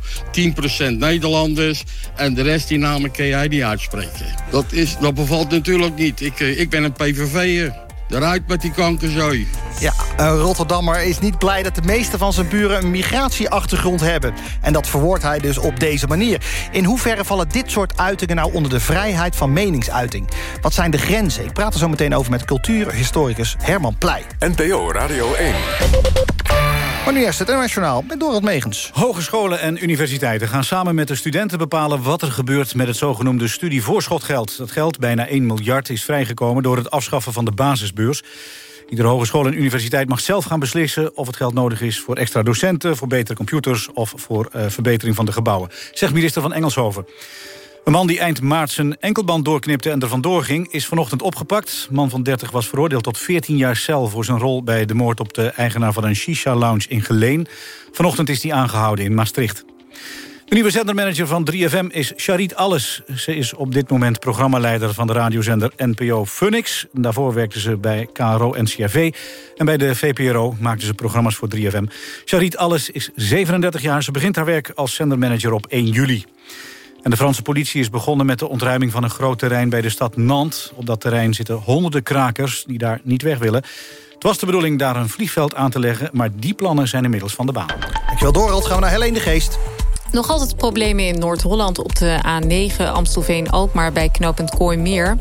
Speaker 24: 10% Nederlanders. En de rest die namen kun jij niet uitspreken. Dat, is, dat bevalt natuurlijk niet. Ik, ik ben een PVV'er. Eruit met die kankerzooi.
Speaker 2: Ja, een Rotterdammer is niet blij dat de meeste van zijn buren een migratieachtergrond hebben. En dat verwoordt hij dus op deze manier. In hoeverre vallen dit soort uitingen nou onder de vrijheid van meningsuiting? Wat zijn de grenzen? Ik praat er zo meteen over met cultuurhistoricus Herman Pleij.
Speaker 1: NPO Radio 1.
Speaker 2: Maar nu eerst het internationaal met Dorot Megens.
Speaker 3: Hogescholen en universiteiten gaan samen met de studenten bepalen... wat er gebeurt met het zogenoemde studievoorschotgeld. Dat geld, bijna 1 miljard, is vrijgekomen door het afschaffen van de basisbeurs. Iedere hogeschool en universiteit mag zelf gaan beslissen... of het geld nodig is voor extra docenten, voor betere computers... of voor uh, verbetering van de gebouwen, zegt minister van Engelshoven. Een man die eind maart zijn enkelband doorknipte en er vandoor ging... is vanochtend opgepakt. Man van 30 was veroordeeld tot 14 jaar cel... voor zijn rol bij de moord op de eigenaar van een shisha-lounge in Geleen. Vanochtend is hij aangehouden in Maastricht. De nieuwe zendermanager van 3FM is Charit Alles. Ze is op dit moment programmaleider van de radiozender NPO Phoenix. Daarvoor werkte ze bij KRO-NCRV. En bij de VPRO maakte ze programma's voor 3FM. Charit Alles is 37 jaar. Ze begint haar werk als zendermanager op 1 juli. En de Franse politie is begonnen met de ontruiming van een groot terrein bij de stad Nantes. Op dat terrein zitten honderden krakers die daar niet weg willen. Het was de bedoeling daar een vliegveld aan te leggen, maar die plannen zijn inmiddels van de baan.
Speaker 2: Dankjewel Dorald, gaan we naar Helene de Geest.
Speaker 8: Nog altijd problemen in Noord-Holland op de A9 Amstelveen-Alkmaar bij knooppunt Kooimeer.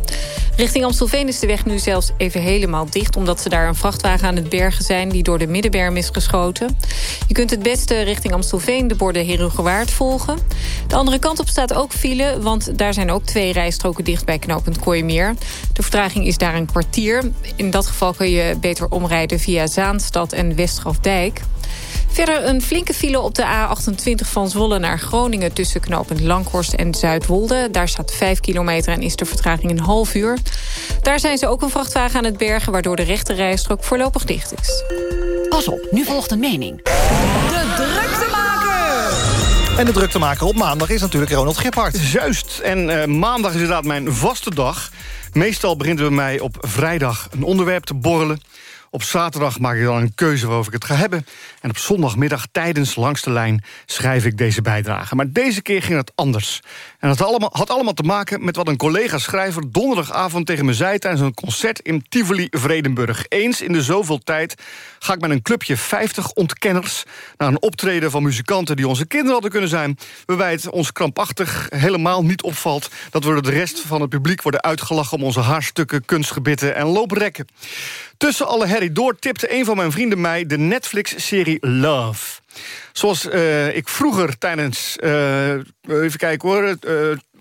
Speaker 8: Richting Amstelveen is de weg nu zelfs even helemaal dicht... omdat ze daar een vrachtwagen aan het bergen zijn die door de middenberm is geschoten. Je kunt het beste richting Amstelveen de borden Herugewaard volgen. De andere kant op staat ook file, want daar zijn ook twee rijstroken dicht bij knooppunt Kooimeer. De vertraging is daar een kwartier. In dat geval kun je beter omrijden via Zaanstad en Westgrafdijk. Verder een flinke file op de A28 van Zwolle naar Groningen... tussen knooppunt Langhorst en Zuidwolde. Daar staat 5 kilometer en is de vertraging een half uur. Daar zijn ze ook een vrachtwagen aan het bergen... waardoor de rechte rijstrook voorlopig dicht is.
Speaker 11: Pas op, nu volgt een mening.
Speaker 2: De druktemaker! En de druktemaker op maandag is natuurlijk Ronald Giphart.
Speaker 23: Juist, en uh, maandag is inderdaad mijn vaste dag. Meestal begint bij mij op vrijdag een onderwerp te borrelen... Op zaterdag maak ik dan een keuze waarover ik het ga hebben. En op zondagmiddag tijdens Langs de Lijn schrijf ik deze bijdrage. Maar deze keer ging het anders. En dat had allemaal, had allemaal te maken met wat een collega-schrijver... donderdagavond tegen me zei tijdens een concert in Tivoli-Vredenburg. Eens in de zoveel tijd ga ik met een clubje 50 ontkenners... naar een optreden van muzikanten die onze kinderen hadden kunnen zijn... waarbij het ons krampachtig helemaal niet opvalt... dat we door de rest van het publiek worden uitgelachen... om onze haarstukken, kunstgebitten en looprekken. Tussen alle herrie door tipte een van mijn vrienden mij... de Netflix-serie Love. Zoals uh, ik vroeger tijdens, uh, even kijken hoor,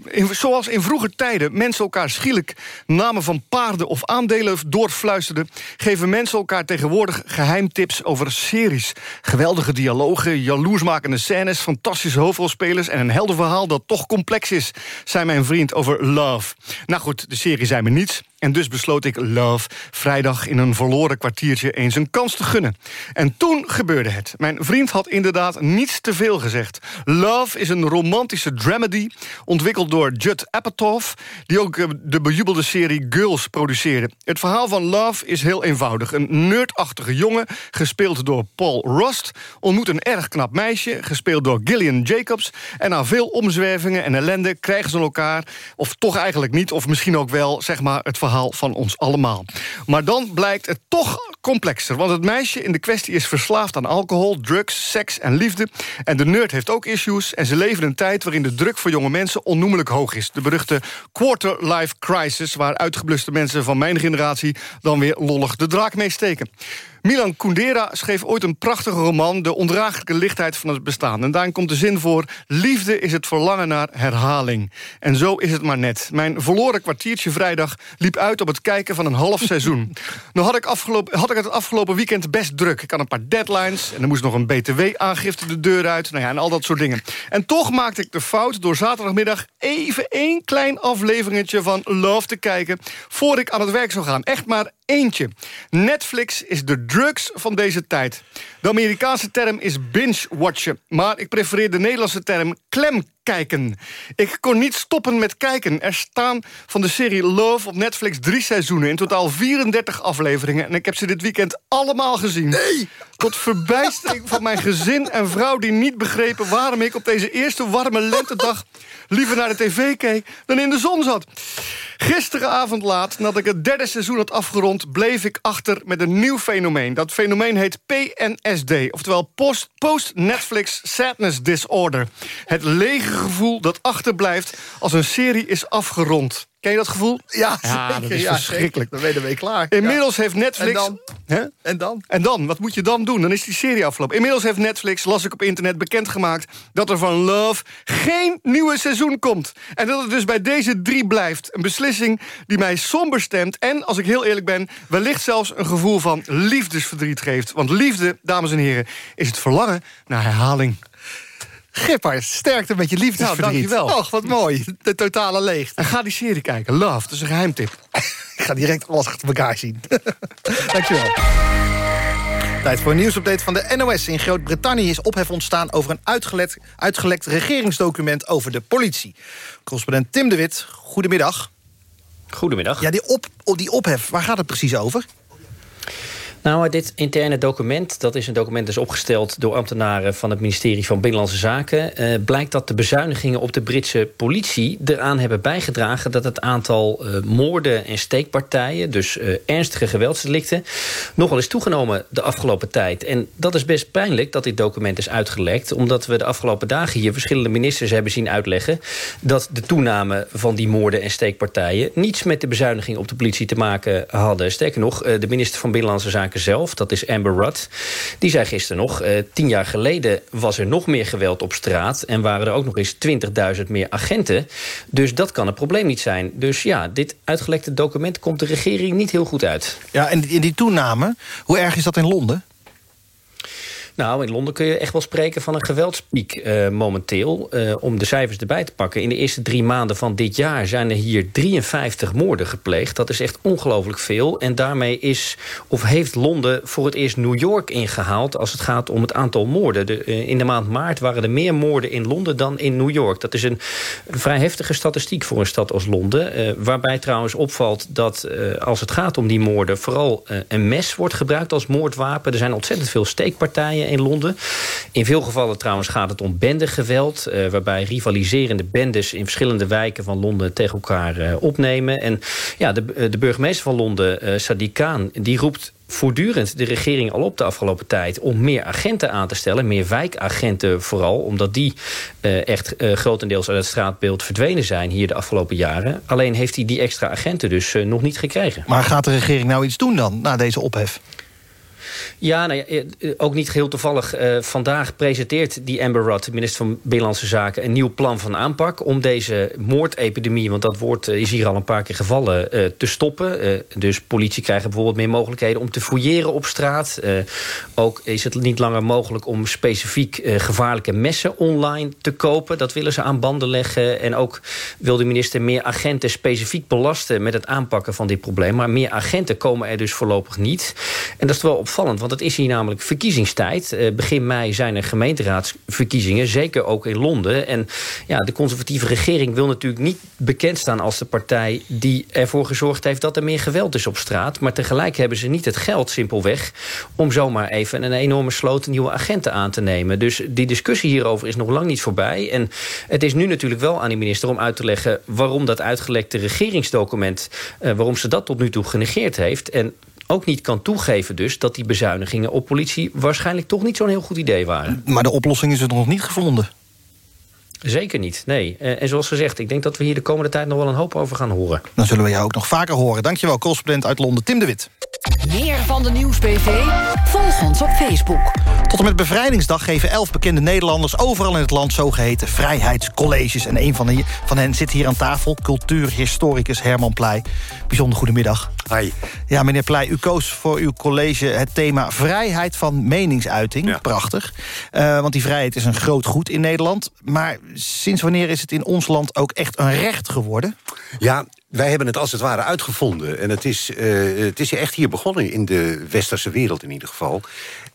Speaker 23: in- zoals in vroege tijden mensen elkaar schielijk namen van paarden of aandelen doorfluisterden, geven mensen elkaar tegenwoordig geheimtips over series. Geweldige dialogen, jaloersmakende scènes, fantastische hoofdrolspelers en een helder verhaal dat toch complex is, zei mijn vriend over Love. Nou goed, de serie zei me niets. En dus besloot ik Love vrijdag in een verloren kwartiertje eens een kans te gunnen. En toen gebeurde het. Mijn vriend had inderdaad niets te veel gezegd. Love is een romantische dramedy, ontwikkeld door Judd Apatow... die ook eh, de bejubelde serie Girls produceerde. Het verhaal van Love is heel eenvoudig. Een nerdachtige jongen, gespeeld door Paul Rust... ontmoet een erg knap meisje, gespeeld door Gillian Jacobs... en na veel omzwervingen en ellende krijgen ze elkaar... of toch eigenlijk niet, of misschien ook wel, zeg maar... het verhaal van ons allemaal. Maar dan blijkt het toch complexer. Want het meisje in de kwestie is verslaafd aan alcohol, drugs, seks en liefde. En de nerd heeft ook issues. En ze leven een tijd waarin de druk voor jonge mensen onnoemelijk hoog is. De beruchte quarter-life crisis... waar uitgebluste mensen van mijn generatie... dan weer lollig de draak mee steken. Milan Kundera schreef ooit een prachtige roman... De ondraaglijke lichtheid van het bestaan. En daarin komt de zin voor... liefde is het verlangen naar herhaling. En zo is het maar net. Mijn verloren kwartiertje vrijdag liep uit op het kijken van een half seizoen. nou had ik, afgelopen, had ik het afgelopen weekend best druk. Ik had een paar deadlines en er moest nog een btw-aangifte de deur uit. Nou ja, en al dat soort dingen. En toch maakte ik de fout door zaterdagmiddag... even één klein afleveringetje van Love te kijken... voor ik aan het werk zou gaan. Echt maar eentje. Netflix is de drugs van deze tijd. De Amerikaanse term is binge-watchen. Maar ik prefereer de Nederlandse term klemkijken. Ik kon niet stoppen met kijken. Er staan van de serie Love op Netflix drie seizoenen. In totaal 34 afleveringen. En ik heb ze dit weekend allemaal gezien. Nee! Tot verbijstering van mijn gezin en vrouw... die niet begrepen waarom ik op deze eerste warme lentedag... liever naar de tv keek dan in de zon zat. Gisteravond laat, nadat ik het derde seizoen had afgerond... bleef ik achter met een nieuw fenomeen. Dat fenomeen heet PNSD, oftewel Post- Post-Netflix Sadness Disorder. Het lege gevoel dat achterblijft als een serie is afgerond. Ken je dat gevoel?
Speaker 2: Ja,
Speaker 23: dat
Speaker 2: zeker,
Speaker 23: is
Speaker 2: ja,
Speaker 23: verschrikkelijk.
Speaker 2: Dan ben je ermee klaar.
Speaker 23: Inmiddels
Speaker 2: Ja.
Speaker 23: heeft Netflix...
Speaker 2: En dan?
Speaker 23: Hè?
Speaker 2: En dan?
Speaker 23: En dan? Wat moet je dan doen? Dan is die serie afgelopen. Inmiddels heeft Netflix, las ik op internet, bekendgemaakt... dat er van Love geen nieuwe seizoen komt. En dat het dus bij deze drie blijft. Een beslissing die mij somber stemt... en, als ik heel eerlijk ben, wellicht zelfs een gevoel van liefdesverdriet geeft. Want liefde, dames en heren, is het verlangen naar herhaling.
Speaker 2: Gippard, sterkte met je liefdesverdriet.
Speaker 23: Nou, dankjewel.
Speaker 2: Och, wat mooi. De totale leegte.
Speaker 23: En ga die serie kijken. Love, dat is een geheimtip.
Speaker 2: Ik ga direct alles achter elkaar zien. Dankjewel. Tijd voor een nieuwsupdate van de NOS. In Groot-Brittannië is ophef ontstaan over een uitgelekt, uitgelekt regeringsdocument over de politie. Correspondent Tim de Wit, goedemiddag.
Speaker 25: Goedemiddag.
Speaker 2: Ja, die, op, op die ophef, waar gaat het precies over?
Speaker 25: Nou, dit interne document, dat is een document dat is opgesteld door ambtenaren van het ministerie van Binnenlandse Zaken. Eh, blijkt dat de bezuinigingen op de Britse politie eraan hebben bijgedragen dat het aantal eh, moorden en steekpartijen, dus eh, ernstige geweldsdelicten, nogal is toegenomen de afgelopen tijd. En dat is best pijnlijk dat dit document is uitgelekt, omdat we de afgelopen dagen hier verschillende ministers hebben zien uitleggen dat de toename van die moorden en steekpartijen niets met de bezuiniging op de politie te maken hadden. Sterker nog, eh, de minister van Binnenlandse Zaken zelf, dat is Amber Rudd, die zei gisteren nog... Eh, tien jaar geleden was er nog meer geweld op straat... en waren er ook nog eens 20.000 meer agenten. Dus dat kan het probleem niet zijn. Dus ja, dit uitgelekte document komt de regering niet heel goed uit.
Speaker 2: Ja, en die toename, hoe erg is dat in Londen?
Speaker 25: Nou, in Londen kun je echt wel spreken van een geweldspiek eh, momenteel. Eh, om de cijfers erbij te pakken. In de eerste drie maanden van dit jaar zijn er hier 53 moorden gepleegd. Dat is echt ongelooflijk veel. En daarmee is, of heeft Londen voor het eerst New York ingehaald... als het gaat om het aantal moorden. De, eh, in de maand maart waren er meer moorden in Londen dan in New York. Dat is een vrij heftige statistiek voor een stad als Londen. Waarbij trouwens opvalt dat als het gaat om die moorden... vooral een mes wordt gebruikt als moordwapen. Er zijn ontzettend veel steekpartijen in Londen. In veel gevallen trouwens gaat het om bendegeweld... eh, waarbij rivaliserende bendes in verschillende wijken van Londen... tegen elkaar eh, opnemen. En ja, de, eh, de burgemeester van Londen, eh, Sadiq Khan... die roept voortdurend de regering al op de afgelopen tijd... om meer agenten aan te stellen, meer wijkagenten vooral... omdat die echt grotendeels uit het straatbeeld verdwenen zijn... hier de afgelopen jaren. Alleen heeft hij die extra agenten dus nog niet gekregen.
Speaker 2: Maar gaat de regering nou iets doen dan, na deze ophef?
Speaker 25: Ja, nou ja, eh, ook niet geheel toevallig. Uh, vandaag presenteert die Amber Rudd, minister van Binnenlandse Zaken... een nieuw plan van aanpak om deze moordepidemie... want dat woord is hier al een paar keer gevallen, te stoppen. dus politie krijgt bijvoorbeeld meer mogelijkheden om te fouilleren op straat. ook is het niet langer mogelijk om specifiek gevaarlijke messen online te kopen. Dat willen ze aan banden leggen. En ook wil de minister meer agenten specifiek belasten... met het aanpakken van dit probleem. Maar meer agenten komen er dus voorlopig niet. En dat is wel opvallend, want het is hier namelijk verkiezingstijd. Uh, begin mei zijn er gemeenteraadsverkiezingen, zeker ook in Londen. En ja, de conservatieve regering wil natuurlijk niet bekend staan als de partij... die ervoor gezorgd heeft dat er meer geweld is op straat. Maar tegelijk hebben ze niet het geld, simpelweg... om zomaar even een enorme sloot nieuwe agenten aan te nemen. Dus die discussie hierover is nog lang niet voorbij. En het is nu natuurlijk wel aan de minister om uit te leggen... waarom dat uitgelekte regeringsdocument... Uh, waarom ze dat tot nu toe genegeerd heeft. En ook niet kan toegeven dus dat die bezuinigingen op politie... waarschijnlijk toch niet zo'n heel goed idee waren.
Speaker 2: Maar de oplossing is er nog niet gevonden.
Speaker 25: Zeker niet, nee. Eh, en zoals gezegd, ik denk dat we hier de komende tijd nog wel een hoop over gaan horen.
Speaker 2: Dan zullen we jou ook nog vaker horen. Dankjewel, correspondent uit Londen, Tim de Wit.
Speaker 26: Meer van de Nieuwsbv? Volg ons op Facebook.
Speaker 2: Tot en met bevrijdingsdag geven elf bekende Nederlanders... overal in het land zogeheten vrijheidscolleges. En een van, hen, van hen zit hier aan tafel, cultuurhistoricus Herman Pleij. Bijzonder goedemiddag.
Speaker 27: Hi.
Speaker 2: Ja, meneer Pleij, u koos voor uw college het thema vrijheid van meningsuiting. Prachtig. Uh, want die vrijheid is een groot goed in Nederland. Maar sinds wanneer is het in ons land ook echt een recht geworden?
Speaker 27: Ja, wij hebben het als het ware uitgevonden. En het is, uh, het is echt hier begonnen, in de westerse wereld in ieder geval.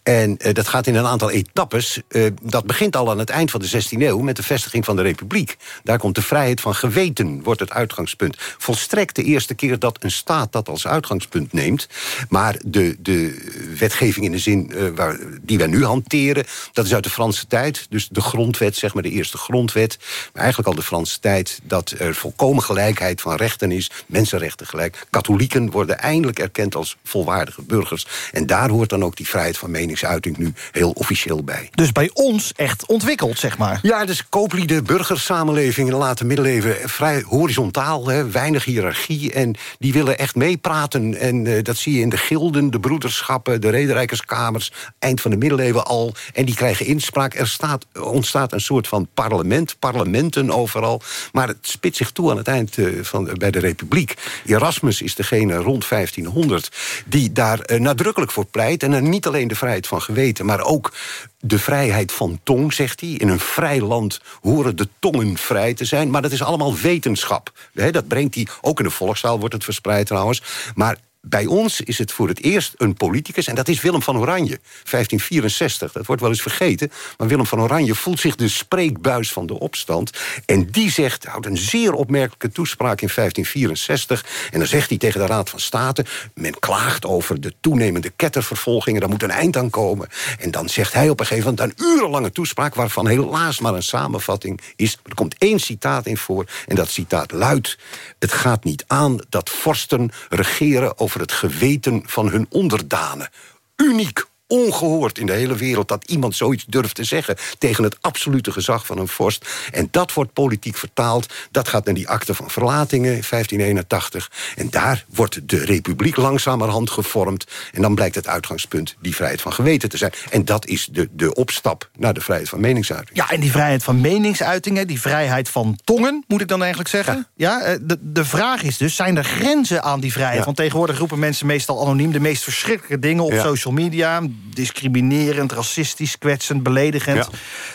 Speaker 27: En uh, dat gaat in een aantal etappes. Uh, dat begint al aan het eind van de 16e eeuw met de vestiging van de Republiek. Daar komt de vrijheid van geweten, wordt het uitgangspunt. Volstrekt de eerste keer dat een staat dat als uitgangspunt neemt. Maar de, de wetgeving in de zin uh, waar, die wij nu hanteren... dat is uit de Franse tijd. Dus de grondwet, zeg maar de eerste grondwet. Maar eigenlijk al de Franse tijd dat er volkomen gelijkheid van rechten is. Mensenrechten gelijk. Katholieken worden eindelijk erkend als volwaardige burgers. En daar hoort dan ook die vrijheid van mening meningsuiting nu heel officieel bij.
Speaker 2: Dus bij ons echt ontwikkeld, zeg maar?
Speaker 27: Ja, dus kooplieden, burgersamenleving in de late middeleeuwen... vrij horizontaal, hè, weinig hiërarchie. En die willen echt meepraten. En uh, dat zie je in de gilden, de broederschappen... de rederijkerskamers, eind van de middeleeuwen al. En die krijgen inspraak. Er staat, ontstaat een soort van parlement, parlementen overal. Maar het spit zich toe aan het eind uh, van, uh, bij de Republiek. Erasmus is degene rond 1500 die daar uh, nadrukkelijk voor pleit. En niet alleen de vrijheid van geweten, maar ook de vrijheid van tong, zegt hij. In een vrij land horen de tongen vrij te zijn. Maar dat is allemaal wetenschap. dat brengt hij, ook in de volkstaal wordt het verspreid trouwens. Maar bij ons is het voor het eerst een politicus... en dat is Willem van Oranje, 1564. Dat wordt wel eens vergeten. Maar Willem van Oranje voelt zich de spreekbuis van de opstand. En die zegt, houdt een zeer opmerkelijke toespraak in 1564. En dan zegt hij tegen de Raad van State... men klaagt over de toenemende kettervervolgingen... daar moet een eind aan komen. En dan zegt hij op een gegeven moment een urenlange toespraak... waarvan helaas maar een samenvatting is. Er komt één citaat in voor en dat citaat luidt... het gaat niet aan dat vorsten regeren over het geweten van hun onderdanen. Uniek, ongehoord in de hele wereld dat iemand zoiets durft te zeggen tegen het absolute gezag van een vorst. En dat wordt politiek vertaald. Dat gaat naar die akte van verlatingen in 1581. En daar wordt de republiek langzamerhand gevormd. En dan blijkt het uitgangspunt die vrijheid van geweten te zijn. En dat is de, de opstap naar de vrijheid van meningsuiting.
Speaker 2: Ja, en die vrijheid van meningsuiting, die vrijheid van tongen, moet ik dan eigenlijk zeggen. Ja. ja de, de vraag is dus, zijn er grenzen aan die vrijheid? Ja. Want tegenwoordig roepen mensen meestal anoniem de meest verschrikkelijke dingen op ja. social media discriminerend, racistisch, kwetsend, beledigend.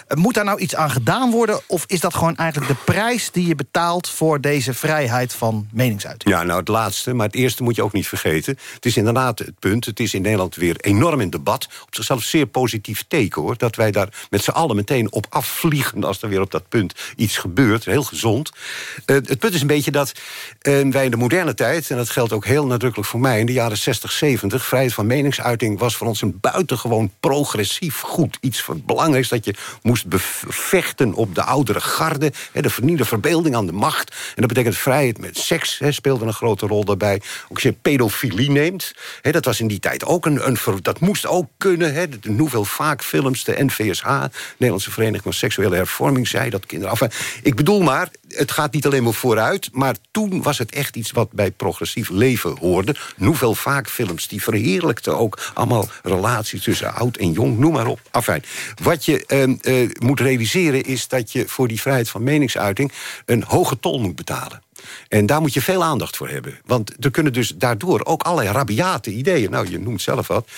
Speaker 2: Ja. Moet daar nou iets aan gedaan worden? Of is dat gewoon eigenlijk de prijs die je betaalt... voor deze vrijheid van meningsuiting?
Speaker 27: Ja, nou het laatste, maar het eerste moet je ook niet vergeten. Het is inderdaad het punt, het is in Nederland weer enorm in debat. Op zichzelf zeer positief teken, hoor. Dat wij daar met z'n allen meteen op afvliegen... als er weer op dat punt iets gebeurt. Heel gezond. Uh, het punt is een beetje dat uh, wij in de moderne tijd... en dat geldt ook heel nadrukkelijk voor mij... in de jaren 60, 70, vrijheid van meningsuiting... was voor ons een buitengewoon progressief goed. Iets van belangrijks dat je moest bevechten op de oudere garde. Hè, de vernieuwde verbeelding aan de macht. En dat betekent vrijheid met seks hè, speelde een grote rol daarbij. Ook als je pedofilie neemt. Hè, dat was in die tijd ook een... een dat moest ook kunnen. Hè, hoeveel vaak films de NVSH... Nederlandse Vereniging van Seksuele Hervorming zei dat kinderen af. Ik bedoel maar, het gaat niet alleen maar vooruit... maar toen was het echt iets wat bij progressief leven hoorde. Hoeveel vaak films die verheerlijkten ook allemaal relaties tussen oud en jong, noem maar op. Afijn. Wat je ehm, eh, moet realiseren is dat je voor die vrijheid van meningsuiting... een hoge tol moet betalen. En daar moet je veel aandacht voor hebben. Want er kunnen dus daardoor ook allerlei rabiate ideeën... nou, je noemt zelf wat.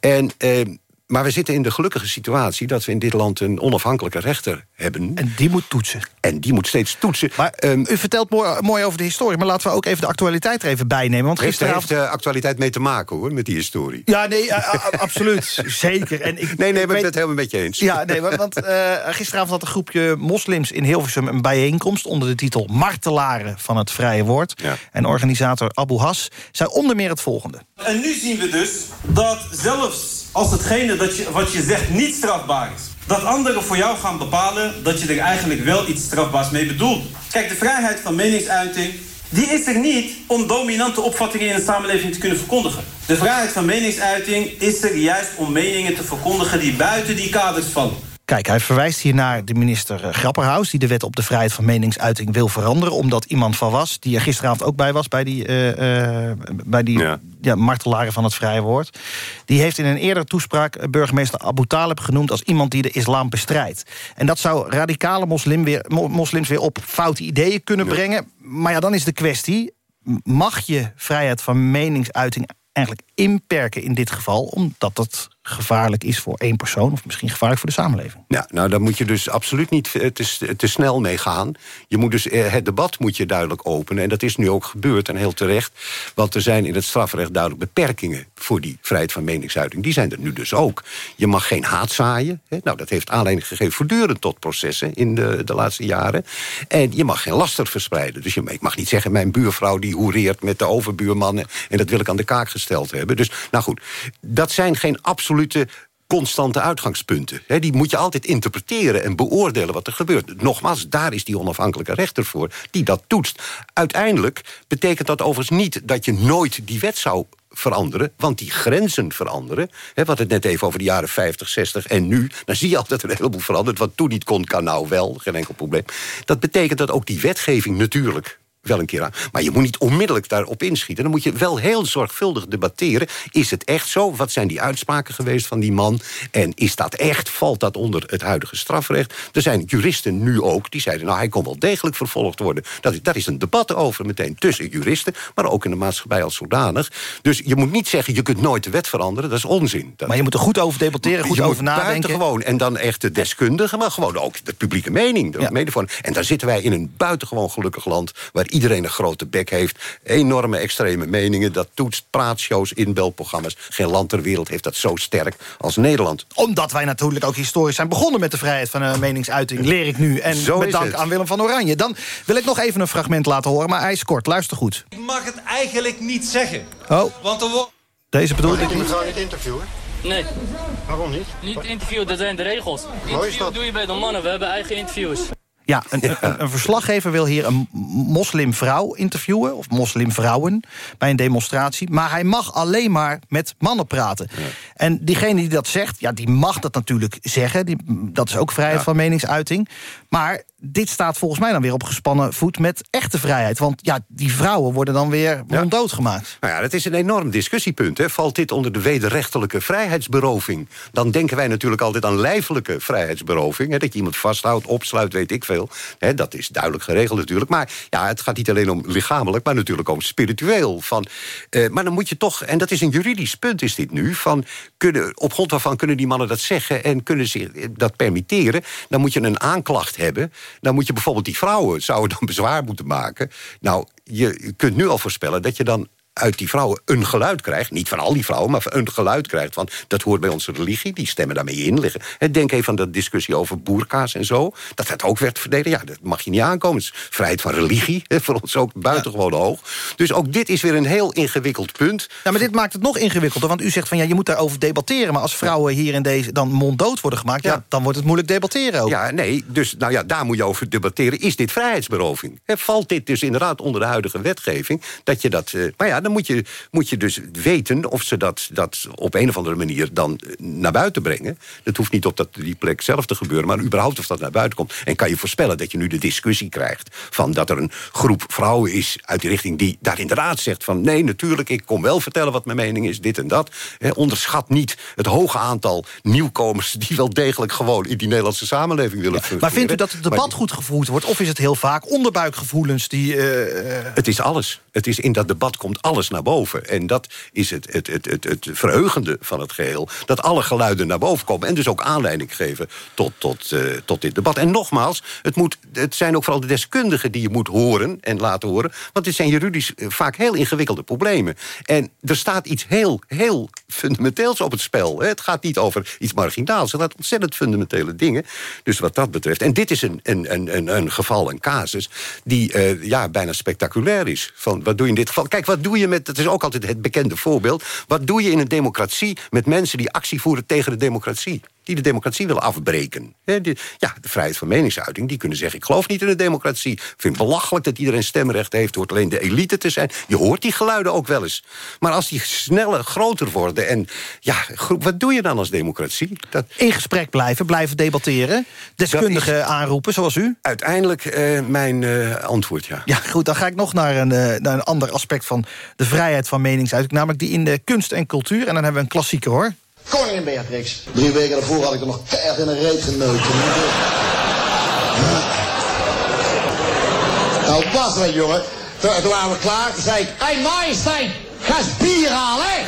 Speaker 27: En... ehm, maar we zitten in de gelukkige situatie dat we in dit land een onafhankelijke rechter hebben.
Speaker 2: En die moet toetsen.
Speaker 27: En die moet steeds toetsen.
Speaker 2: Maar
Speaker 27: Ehm,
Speaker 2: u vertelt mooi, mooi over de historie... maar laten we ook even de actualiteit er even bij nemen. Want
Speaker 27: heeft,
Speaker 2: gisteravond...
Speaker 27: heeft de actualiteit mee te maken, hoor, met die historie.
Speaker 2: Ja, nee, a- a- absoluut. Zeker. En ik,
Speaker 27: Nee, nee, maar ik ben het helemaal met je eens.
Speaker 2: Ja, nee, want- want eh, gisteravond had een groepje moslims in Hilversum... een bijeenkomst onder de titel Martelaren van het Vrije Woord. En organisator Abu Has zei onder meer het volgende.
Speaker 28: En nu zien we dus dat zelfs als hetgene dat je, wat je zegt niet strafbaar is... dat anderen voor jou gaan bepalen dat je er eigenlijk wel iets strafbaars mee bedoelt. Kijk, de vrijheid van meningsuiting... die is er niet om dominante opvattingen in de samenleving te kunnen verkondigen. De vrijheid van meningsuiting is er juist om meningen te verkondigen... die buiten die kaders vallen.
Speaker 2: Kijk, hij verwijst hier naar de minister eh, Grapperhaus... die de wet op de vrijheid van meningsuiting wil veranderen... omdat iemand van was, die er gisteravond ook bij was... bij die, eh, eh, bij die ja. martelaren van het vrije woord... die heeft in een eerdere toespraak burgemeester Abu Talib genoemd... als iemand die de islam bestrijdt. En dat zou radicale moslim weer, mo- moslims weer op foute ideeën kunnen brengen. Maar ja, dan is de kwestie... mag je vrijheid van meningsuiting eigenlijk inperken in dit geval... omdat dat gevaarlijk is voor één persoon... of misschien gevaarlijk voor de samenleving.
Speaker 27: Ja, nou, daar moet je dus absoluut niet eh, te, te snel mee gaan. Je moet dus, eh, het debat moet je duidelijk openen. En dat is nu ook gebeurd, en heel terecht. Want er zijn in het strafrecht duidelijk beperkingen... voor die vrijheid van meningsuiting. Die zijn er nu dus ook. Je mag geen haat zaaien. Hè? Nou, dat heeft aanleiding gegeven voortdurend tot processen... in de, de laatste jaren. En je mag geen laster verspreiden. Dus je, ik mag niet zeggen, mijn buurvrouw die hoereert met de overbuurmannen... en dat wil ik aan de kaak gesteld hebben. Dus, nou goed, dat zijn geen absolute constante uitgangspunten. Die moet je altijd interpreteren en beoordelen wat er gebeurt. Nogmaals, daar is die onafhankelijke rechter voor, die dat toetst. Uiteindelijk betekent dat overigens niet dat je nooit die wet zou veranderen, want die grenzen veranderen. Hè, wat het net even over de jaren 50, 60 en nu... dan zie je al dat er een heleboel verandert. Wat toen niet kon, kan nou wel, geen enkel probleem. Dat betekent dat ook die wetgeving natuurlijk wel een keer aan. Maar je moet niet onmiddellijk daarop inschieten. Dan moet je wel heel zorgvuldig debatteren. Is het echt zo? Wat zijn die uitspraken geweest van die man? En is dat echt? Valt dat onder het huidige strafrecht? Er zijn juristen nu ook die zeiden... nou, hij kon wel degelijk vervolgd worden. Dat, daar is een debat over meteen tussen juristen... maar ook in de maatschappij als zodanig. Dus je moet niet zeggen, je kunt nooit de wet veranderen. Dat is onzin. Dat,
Speaker 2: Maar je moet er goed over debatteren, goed
Speaker 27: je
Speaker 2: over nadenken.
Speaker 27: Gewoon en dan echt de deskundigen, maar gewoon ook de publieke mening. De medevorming. En dan zitten wij in een buitengewoon gelukkig land... waar iedereen een grote bek heeft. Enorme extreme meningen. Dat toetst praatshows, inbelprogramma's. Geen land ter wereld heeft dat zo sterk als Nederland.
Speaker 2: Omdat wij natuurlijk ook historisch zijn begonnen met de vrijheid van eh, meningsuiting, leer ik nu. En
Speaker 27: Zo
Speaker 2: dank
Speaker 27: het.
Speaker 2: aan Willem van Oranje. Dan wil ik nog even een fragment laten horen, maar hij is kort. Luister goed.
Speaker 14: Ik mag het eigenlijk niet zeggen.
Speaker 2: Oh,
Speaker 14: Want er wordt...
Speaker 2: deze bedoel ik niet.
Speaker 29: gewoon niet interviewen?
Speaker 30: Nee.
Speaker 29: Waarom niet?
Speaker 30: Niet interviewen, dat zijn de regels. Interview doe je bij de mannen, we hebben eigen interviews.
Speaker 2: Ja, een, een, een verslaggever wil hier een moslimvrouw interviewen... of moslimvrouwen bij een demonstratie. Maar hij mag alleen maar met mannen praten. En diegene die dat zegt, ja, die mag dat natuurlijk zeggen. Die, dat is ook vrijheid van meningsuiting. Maar dit staat volgens mij dan weer op gespannen voet... met echte vrijheid. Want ja, die vrouwen worden dan weer monddood gemaakt.
Speaker 27: Nou ja, dat is een enorm discussiepunt. Hè. Valt dit onder de wederrechtelijke vrijheidsberoving? Dan denken wij natuurlijk altijd aan lijfelijke vrijheidsberoving. Hè, dat je iemand vasthoudt, opsluit, weet ik veel. Dat is duidelijk geregeld natuurlijk. Maar ja, het gaat niet alleen om lichamelijk, maar natuurlijk ook spiritueel. Van, eh, maar dan moet je toch, en dat is een juridisch punt is dit nu... Van, kunnen, op grond waarvan kunnen die mannen dat zeggen... en kunnen zich dat permitteren, dan moet je een aanklacht hebben... dan moet je bijvoorbeeld die vrouwen zouden dan bezwaar moeten maken. Nou, je kunt nu al voorspellen dat je dan uit die vrouwen een geluid krijgt. Niet van al die vrouwen, maar een geluid krijgt. Want dat hoort bij onze religie, die stemmen daarmee in. Liggen. Denk even aan de discussie over boerka's en zo. Dat dat ook werd verdedigd. Ja, dat mag je niet aankomen. Het is vrijheid van religie, voor ons ook buitengewoon hoog. Dus ook dit is weer een heel ingewikkeld punt.
Speaker 2: Ja, maar dit maakt het nog ingewikkelder. Want u zegt van ja, je moet daarover debatteren. Maar als vrouwen hier in deze dan monddood worden gemaakt... Ja. dan wordt het moeilijk debatteren ook.
Speaker 27: Ja, nee, dus nou ja, daar moet je over debatteren. Is dit vrijheidsberoving? Valt dit dus inderdaad onder de huidige wetgeving? Dat je dat, eh, maar ja, dan dan moet je, moet je dus weten of ze dat, dat op een of andere manier dan eh, naar buiten brengen. Dat hoeft niet op dat, die plek zelf te gebeuren, maar überhaupt of dat naar buiten komt. En kan je voorspellen dat je nu de discussie krijgt van dat er een groep vrouwen is uit die richting die daar inderdaad zegt van nee, natuurlijk, ik kom wel vertellen wat mijn mening is, dit en dat. onderschat niet het hoge aantal nieuwkomers die wel degelijk gewoon in die Nederlandse samenleving willen.
Speaker 2: Maar vindt u dat het debat goed gevoerd wordt? Of is het heel vaak onderbuikgevoelens die...
Speaker 27: Uh, het is alles. Het is in dat debat komt alles naar boven. En dat is het, het, het, het, het verheugende van het geheel. Dat alle geluiden naar boven komen. En dus ook aanleiding geven tot, tot, uh, tot dit debat. En nogmaals, het, moet, het zijn ook vooral de deskundigen die je moet horen en laten horen. Want dit zijn juridisch vaak heel ingewikkelde problemen. En er staat iets heel, heel fundamenteels op het spel. Het gaat niet over iets marginaals. Het gaat ontzettend fundamentele dingen. Dus wat dat betreft. En dit is een, een, een, een geval, een casus... die uh, ja, bijna spectaculair is. Van, wat doe je in dit geval? Kijk, wat doe je met... Het is ook altijd het bekende voorbeeld. Wat doe je in een democratie met mensen die actie voeren tegen de democratie? Die de democratie willen afbreken. Ja, de vrijheid van meningsuiting, die kunnen zeggen... ik geloof niet in de democratie. Ik vind het belachelijk dat iedereen stemrecht heeft... hoort alleen de elite te zijn. Je hoort die geluiden ook wel eens. Maar als die sneller groter worden... en ja, wat doe je dan als democratie?
Speaker 2: Dat... In gesprek blijven, blijven debatteren. Deskundigen is... aanroepen, zoals u?
Speaker 27: Uiteindelijk uh, mijn uh, antwoord, ja.
Speaker 2: Ja, goed, dan ga ik nog naar een, uh, naar een ander aspect... van de vrijheid van meningsuiting. Namelijk die in de kunst en cultuur. En dan hebben we een klassieker, hoor.
Speaker 29: Koningin Beatrix. Drie weken daarvoor had ik er nog keihard in een reet geneukt. Nou, was dat, jongen. Toen, waren we klaar. Toen zei ik, hey, majesteit, ga eens bier halen, hè.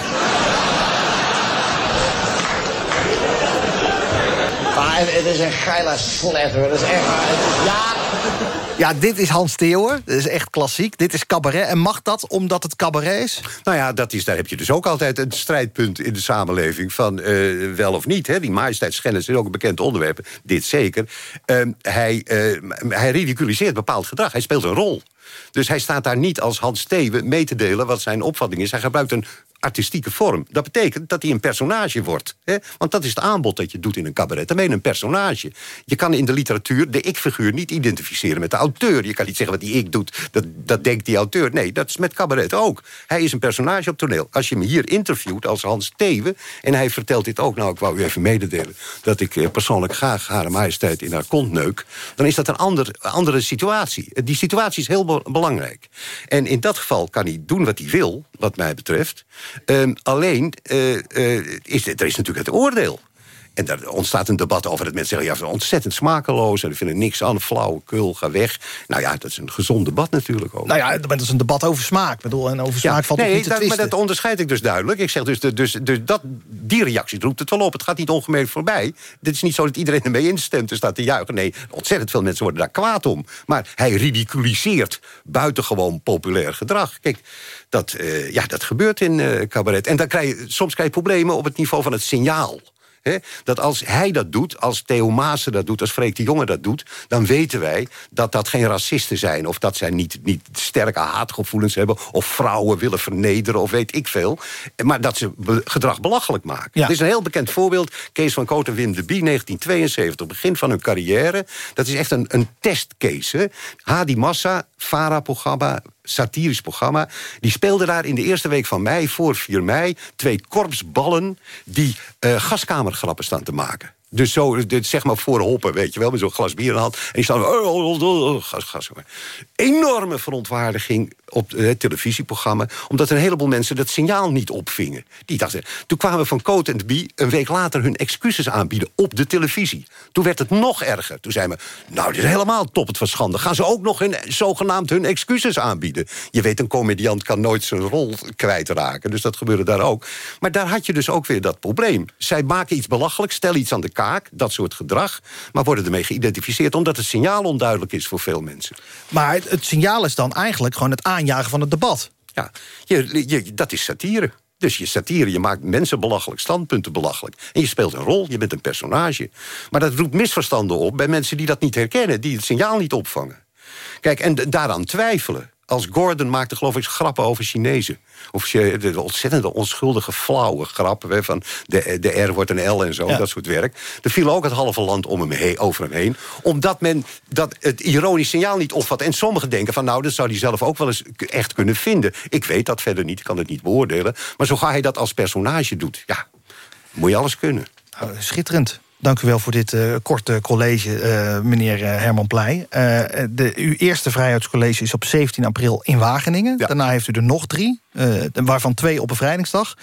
Speaker 29: Maar het, het, is een geile slet, hoor. Dat is echt... Het ja...
Speaker 2: Ja, dit is Hans Theeuwen. Dat is echt klassiek. Dit is cabaret. En mag dat omdat het cabaret is?
Speaker 27: Nou ja, dat is, daar heb je dus ook altijd een strijdpunt in de samenleving... van uh, wel of niet. Hè. Die majesteitsschennis is ook een bekend onderwerp. Dit zeker. Uh, hij, uh, hij ridiculiseert bepaald gedrag. Hij speelt een rol. Dus hij staat daar niet als Hans Theeuwen mee te delen... wat zijn opvatting is. Hij gebruikt een artistieke vorm. Dat betekent dat hij een personage wordt. Hè? Want dat is het aanbod dat je doet in een cabaret. Dan ben je een personage. Je kan in de literatuur de ik-figuur niet identificeren met de auteur. Je kan niet zeggen wat die ik doet, dat, dat denkt die auteur. Nee, dat is met cabaret ook. Hij is een personage op toneel. Als je me hier interviewt als Hans Thewe... en hij vertelt dit ook, nou, ik wou u even mededelen... dat ik eh, persoonlijk graag Hare Majesteit in haar kont neuk... dan is dat een ander, andere situatie. Die situatie is heel be belangrijk. En in dat geval kan hij doen wat hij wil, wat mij betreft... Um, alleen, uh, uh, is, er is natuurlijk het oordeel. En daar ontstaat een debat over dat mensen zeggen... ja, ontzettend smakeloos en we vinden niks aan, flauwekul, ga weg. Nou ja, dat is een gezond debat natuurlijk ook.
Speaker 2: Nou ja, dat is een debat over smaak. Ik bedoel, en over smaak ja, valt nee, niet te
Speaker 27: dat, Maar dat onderscheid ik dus duidelijk. Ik zeg dus, dus, dus dat, die reactie roept het wel op. Het gaat niet ongemerkt voorbij. Dit is niet zo dat iedereen ermee instemt en staat te juichen. Nee, ontzettend veel mensen worden daar kwaad om. Maar hij ridiculiseert buitengewoon populair gedrag. Kijk, dat, uh, ja, dat gebeurt in uh, cabaret. En dan krijg je, soms krijg je problemen op het niveau van het signaal. Dat als hij dat doet, als Theo Maassen dat doet... als Freek de Jonge dat doet, dan weten wij dat dat geen racisten zijn... of dat zij niet, niet sterke haatgevoelens hebben... of vrouwen willen vernederen of weet ik veel. Maar dat ze gedrag belachelijk maken. Ja. Het is een heel bekend voorbeeld. Kees van Koot en Wim de Bie, 1972, begin van hun carrière. Dat is echt een, een testcase. Hadi Massa, Farah-programma, satirisch programma. Die speelde daar in de eerste week van mei, voor 4 mei... twee korpsballen die uh, gaskamergrappen staan te maken. Dus zo, zeg maar voor hoppen, weet je wel, met zo'n glas bier in hand. En die staan, gas. Enorme verontwaardiging op het televisieprogramma... omdat een heleboel mensen dat signaal niet opvingen. Die dachten, toen kwamen Van Coat en Bie een week later hun excuses aanbieden op de televisie. Toen werd het nog erger. Toen zeiden we, nou, dit is helemaal top het van schande. Gaan ze ook nog hun, zogenaamd hun excuses aanbieden? Je weet, een comediant kan nooit zijn rol kwijtraken. Dus dat gebeurde daar ook. Maar daar had je dus ook weer dat probleem. Zij maken iets belachelijks, stellen iets aan de dat soort gedrag... maar worden ermee geïdentificeerd omdat het signaal onduidelijk is voor veel mensen.
Speaker 2: Maar het, het signaal is dan eigenlijk gewoon het aanjagen van het debat.
Speaker 27: Ja, je, je, dat is satire. Dus je satire, je maakt mensen belachelijk, standpunten belachelijk. En je speelt een rol, je bent een personage. Maar dat roept misverstanden op bij mensen die dat niet herkennen... die het signaal niet opvangen. Kijk, en daaraan twijfelen. Als Gordon maakte geloof ik grappen over Chinezen. Of de ontzettende onschuldige, flauwe grappen... hè, van de, de R wordt een L en zo,
Speaker 2: Ja.
Speaker 27: dat soort werk. Er viel ook het halve land om hem heen, over hem heen. Omdat men dat het ironisch signaal niet opvat. En sommigen denken van nou, dat zou hij zelf ook wel eens echt kunnen vinden. Ik weet dat verder niet, ik kan het niet beoordelen. Maar zo ga hij dat als personage doet, ja, moet je alles kunnen.
Speaker 2: Nou, schitterend. Dank u wel voor dit eh, korte college, eh, meneer eh, Herman Pleij. Eh, de, uw eerste vrijheidscollege is op 17 april in Wageningen. Daarna heeft u er nog drie, waarvan twee op bevrijdingsdag.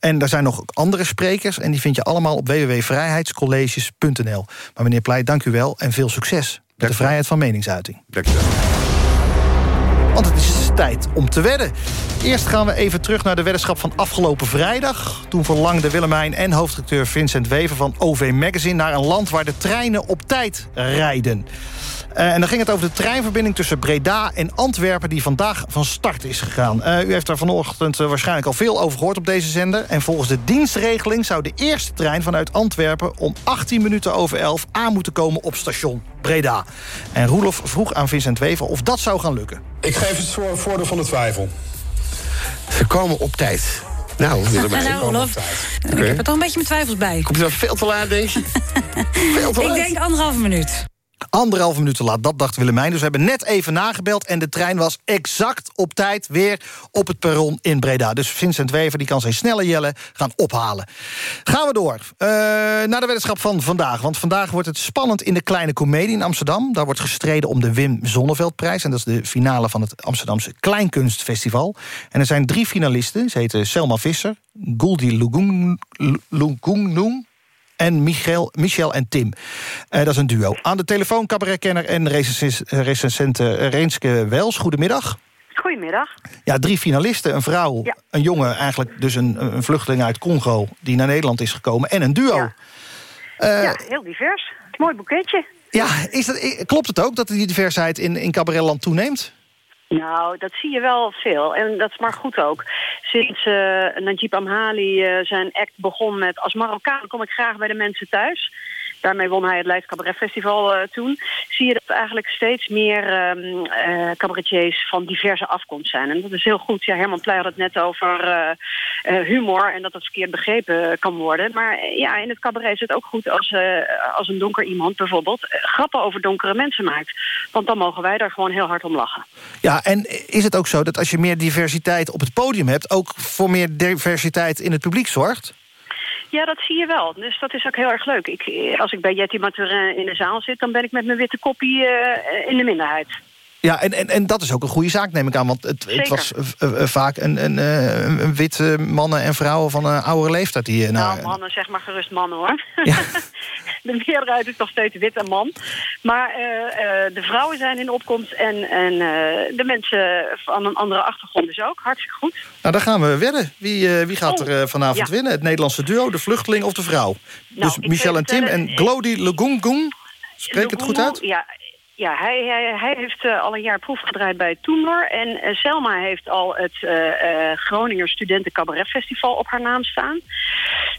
Speaker 2: En er zijn nog andere sprekers... en die vind je allemaal op www.vrijheidscolleges.nl. Maar meneer Pleij, dank u wel en veel succes... met de vrijheid van meningsuiting.
Speaker 27: Dank u wel.
Speaker 2: Want het is tijd om te wedden. Eerst gaan we even terug naar de weddenschap van afgelopen vrijdag. Toen verlangde Willemijn en hoofdredacteur Vincent Wever van OV Magazine... naar een land waar de treinen op tijd rijden. Eh, en dan ging het over de treinverbinding tussen Breda en Antwerpen... die vandaag van start is gegaan. Eh, u heeft daar vanochtend eh, waarschijnlijk al veel over gehoord op deze zender. En volgens de dienstregeling zou de eerste trein vanuit Antwerpen... om 18 minuten over 11 aan moeten komen op station Breda. En Roelof vroeg aan Vincent Wever of dat zou gaan lukken.
Speaker 31: Ik geef het voor, voordeel van de twijfel.
Speaker 27: Ze komen op tijd. Nou, Willemijn.
Speaker 31: Nou, Olof,
Speaker 32: Ik heb er toch een beetje mijn twijfels bij.
Speaker 27: Komt dat veel te laat, deze? veel te
Speaker 32: Ik
Speaker 27: laat.
Speaker 32: denk anderhalve minuut.
Speaker 2: Anderhalve minuut te laat, dat dacht Willemijn. Dus we hebben net even nagebeld en de trein was exact op tijd... weer op het perron in Breda. Dus Vincent Wever die kan zijn snelle jellen gaan ophalen. Gaan we door eh, naar de weddenschap van vandaag. Want vandaag wordt het spannend in de Kleine Comedie in Amsterdam. Daar wordt gestreden om de Wim Zonneveldprijs. En dat is de finale van het Amsterdamse Kleinkunstfestival. En er zijn drie finalisten. Ze heten Selma Visser, Goldie Lugung- Lugungnung en Michel, Michel en Tim. Eh, dat is een duo. Aan de telefoon cabaretkenner en recensent recensent, eh, Reenske Wels. Goedemiddag.
Speaker 33: Goedemiddag.
Speaker 2: Ja, drie finalisten. Een vrouw,
Speaker 33: Ja.
Speaker 2: een jongen, eigenlijk dus een, een vluchteling uit Congo... die naar Nederland is gekomen, en een duo.
Speaker 33: Ja.
Speaker 2: Eh,
Speaker 33: ja, heel divers. Mooi boeketje.
Speaker 2: ja, is dat, klopt het ook dat die diversiteit in, in cabaretland toeneemt?
Speaker 33: Nou, dat zie je wel veel. En dat is maar goed ook. Sinds eh Najib Amhali eh, zijn act begon met... als Marokkaan kom ik graag bij de mensen thuis. Daarmee won hij het Leids Cabaret Festival eh, toen. Zie je dat eigenlijk steeds meer eh, cabaretiers van diverse afkomst zijn. En dat is heel goed. Ja, Herman Pleij had het net over eh, humor... en dat dat verkeerd begrepen kan worden. Maar ja, in het cabaret is het ook goed als, als een donker iemand bijvoorbeeld... grappen over donkere mensen maakt. Want dan mogen wij daar gewoon heel hard om lachen.
Speaker 2: Ja, en is het ook zo dat als je meer diversiteit op het podium hebt... ook voor meer diversiteit in het publiek zorgt?
Speaker 33: Ja, dat zie je wel. Dus dat is ook heel erg leuk. Ik, eh, als ik bij Jetty Maturin in de zaal zit... dan ben ik met mijn witte koppie eh, in de minderheid.
Speaker 2: Ja, en, en, en dat is ook een goede zaak, neem ik aan. Want het, het was eh, eh, vaak een, een, eh, een witte mannen en vrouwen van een oudere leeftijd... die
Speaker 33: Nou,
Speaker 2: naar,
Speaker 33: mannen, zeg maar gerust mannen, hoor. de meerderheid is nog steeds wit en man. Maar de vrouwen zijn in opkomst en, en de mensen van een andere achtergrond dus ook. Hartstikke goed.
Speaker 2: Nou, daar gaan we wedden. Wie, wie gaat
Speaker 33: Oh,
Speaker 2: er vanavond
Speaker 33: ja.
Speaker 2: winnen? Het Nederlandse duo, de vluchteling of de vrouw? dus
Speaker 33: ik
Speaker 2: Michel en Tim en Glody Legungung. Spreek het goed uit?
Speaker 33: Ja, ja hij, heeft eh, al een jaar proef gedraaid bij Toemler. En eh, Selma heeft al het eh, Groninger Studenten Cabaret Festival op haar naam staan.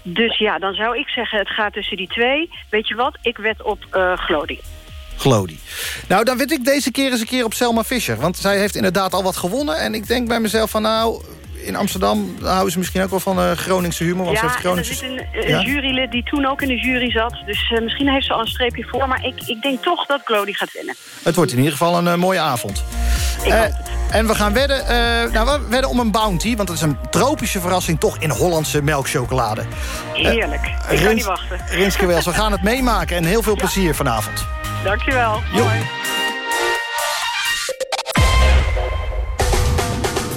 Speaker 33: Dus ja, dan zou ik zeggen, het gaat tussen die twee. Weet je wat? Ik wed op Glody.
Speaker 2: Glody. Nou, dan weet ik deze keer eens een keer op Selma Fischer. Want zij heeft inderdaad al wat gewonnen. En ik denk bij mezelf van nou... In Amsterdam houden ze misschien ook wel van eh, Groningse humor. Want ze
Speaker 33: ja,
Speaker 2: heeft
Speaker 33: en er
Speaker 2: Groningse...
Speaker 33: zit een, een jurylid die toen ook in de jury zat. Dus eh, misschien heeft ze al een streepje voor. Maar ik, ik denk toch dat Glody gaat winnen.
Speaker 2: Het wordt in ieder geval een eh, mooie avond. Eh, en we gaan wedden, nou, we wedden om een bounty. Want het is een tropische verrassing toch in Hollandse melkchocolade.
Speaker 33: Heerlijk. ik kan niet wachten.
Speaker 2: Rinske Wels, we gaan het meemaken. En heel veel plezier vanavond.
Speaker 33: Dankjewel. Hoi.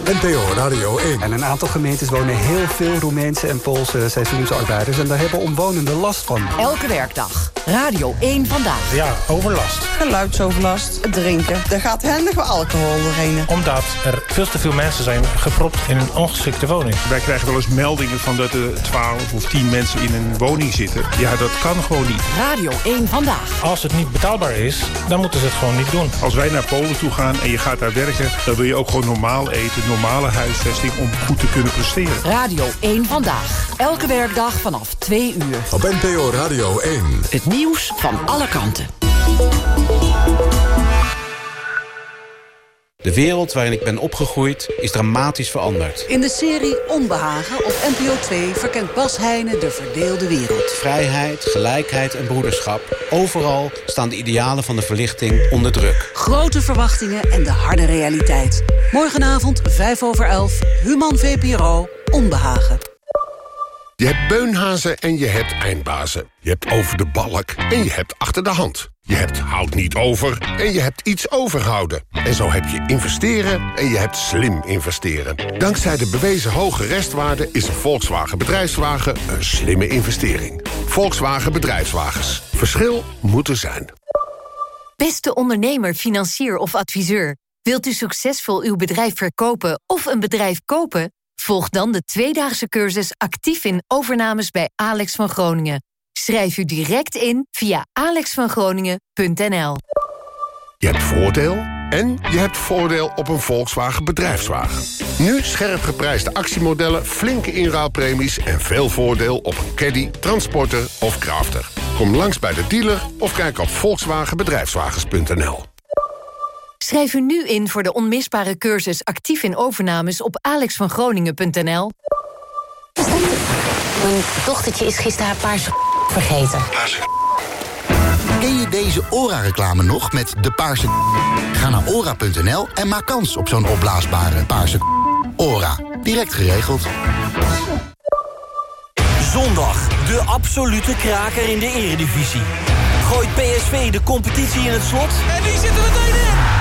Speaker 1: NPO Radio 1.
Speaker 34: En een aantal gemeentes wonen heel veel Roemeense en Poolse seizoensarbeiders. En daar hebben omwonenden last van.
Speaker 26: Elke werkdag. Radio 1 vandaag.
Speaker 35: Ja, overlast.
Speaker 36: Geluidsoverlast, het drinken. Er gaat handig wel alcohol doorheen.
Speaker 35: Omdat er veel te veel mensen zijn gepropt in een ongeschikte woning.
Speaker 37: Wij krijgen wel eens meldingen van dat er 12 of 10 mensen in een woning zitten. Ja, dat kan gewoon niet.
Speaker 26: Radio 1 vandaag.
Speaker 35: Als het niet betaalbaar is, dan moeten ze het gewoon niet doen.
Speaker 37: Als wij naar Polen toe gaan en je gaat daar werken... dan wil je ook gewoon normaal eten, normale huisvesting... om goed te kunnen presteren.
Speaker 26: Radio 1 vandaag. Elke werkdag vanaf 2 uur.
Speaker 1: Op NPO Radio 1.
Speaker 26: Het nieuws van alle kanten.
Speaker 38: De wereld waarin ik ben opgegroeid is dramatisch veranderd.
Speaker 39: In de serie Onbehagen op NPO 2 verkent Bas Heijnen de verdeelde wereld.
Speaker 38: Vrijheid, gelijkheid en broederschap. Overal staan de idealen van de verlichting onder druk.
Speaker 39: Grote verwachtingen en de harde realiteit. Morgenavond 5 over 11, Human VPRO, Onbehagen.
Speaker 40: Je hebt beunhazen en je hebt eindbazen. Je hebt over de balk en je hebt achter de hand. Je hebt houd niet over en je hebt iets overhouden. En zo heb je investeren en je hebt slim investeren. Dankzij de bewezen hoge restwaarde is een Volkswagen bedrijfswagen een slimme investering. Volkswagen bedrijfswagens. Verschil moet er zijn.
Speaker 41: Beste ondernemer, financier of adviseur. Wilt u succesvol uw bedrijf verkopen of een bedrijf kopen? Volg dan de tweedaagse cursus actief in overnames bij Alex van Groningen. Schrijf u direct in via alexvangroningen.nl.
Speaker 40: Je hebt voordeel en je hebt voordeel op een Volkswagen bedrijfswagen. Nu scherp geprijsde actiemodellen, flinke inruilpremies... en veel voordeel op een caddy, transporter of crafter. Kom langs bij de dealer of kijk op volkswagenbedrijfswagens.nl.
Speaker 41: Schrijf u nu in voor de onmisbare cursus actief in overnames op alexvangroningen.nl.
Speaker 17: Mijn dochtertje is gisteren haar paarse vergeten.
Speaker 42: Ken je deze ORA-reclame nog met de paarse Ga naar ora.nl en maak kans op zo'n opblaasbare paarse ORA. Direct geregeld.
Speaker 21: Zondag, de absolute kraker in de eredivisie. Gooit PSV de competitie in het slot?
Speaker 43: En die zitten meteen in!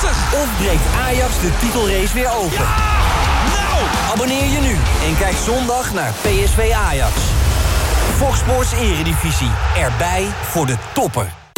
Speaker 43: Prachtig!
Speaker 21: Of breekt Ajax de titelrace weer open?
Speaker 43: Nou!
Speaker 21: Abonneer je nu en kijk zondag naar PSV Ajax. Fox Sports Eredivisie. Erbij voor de toppen.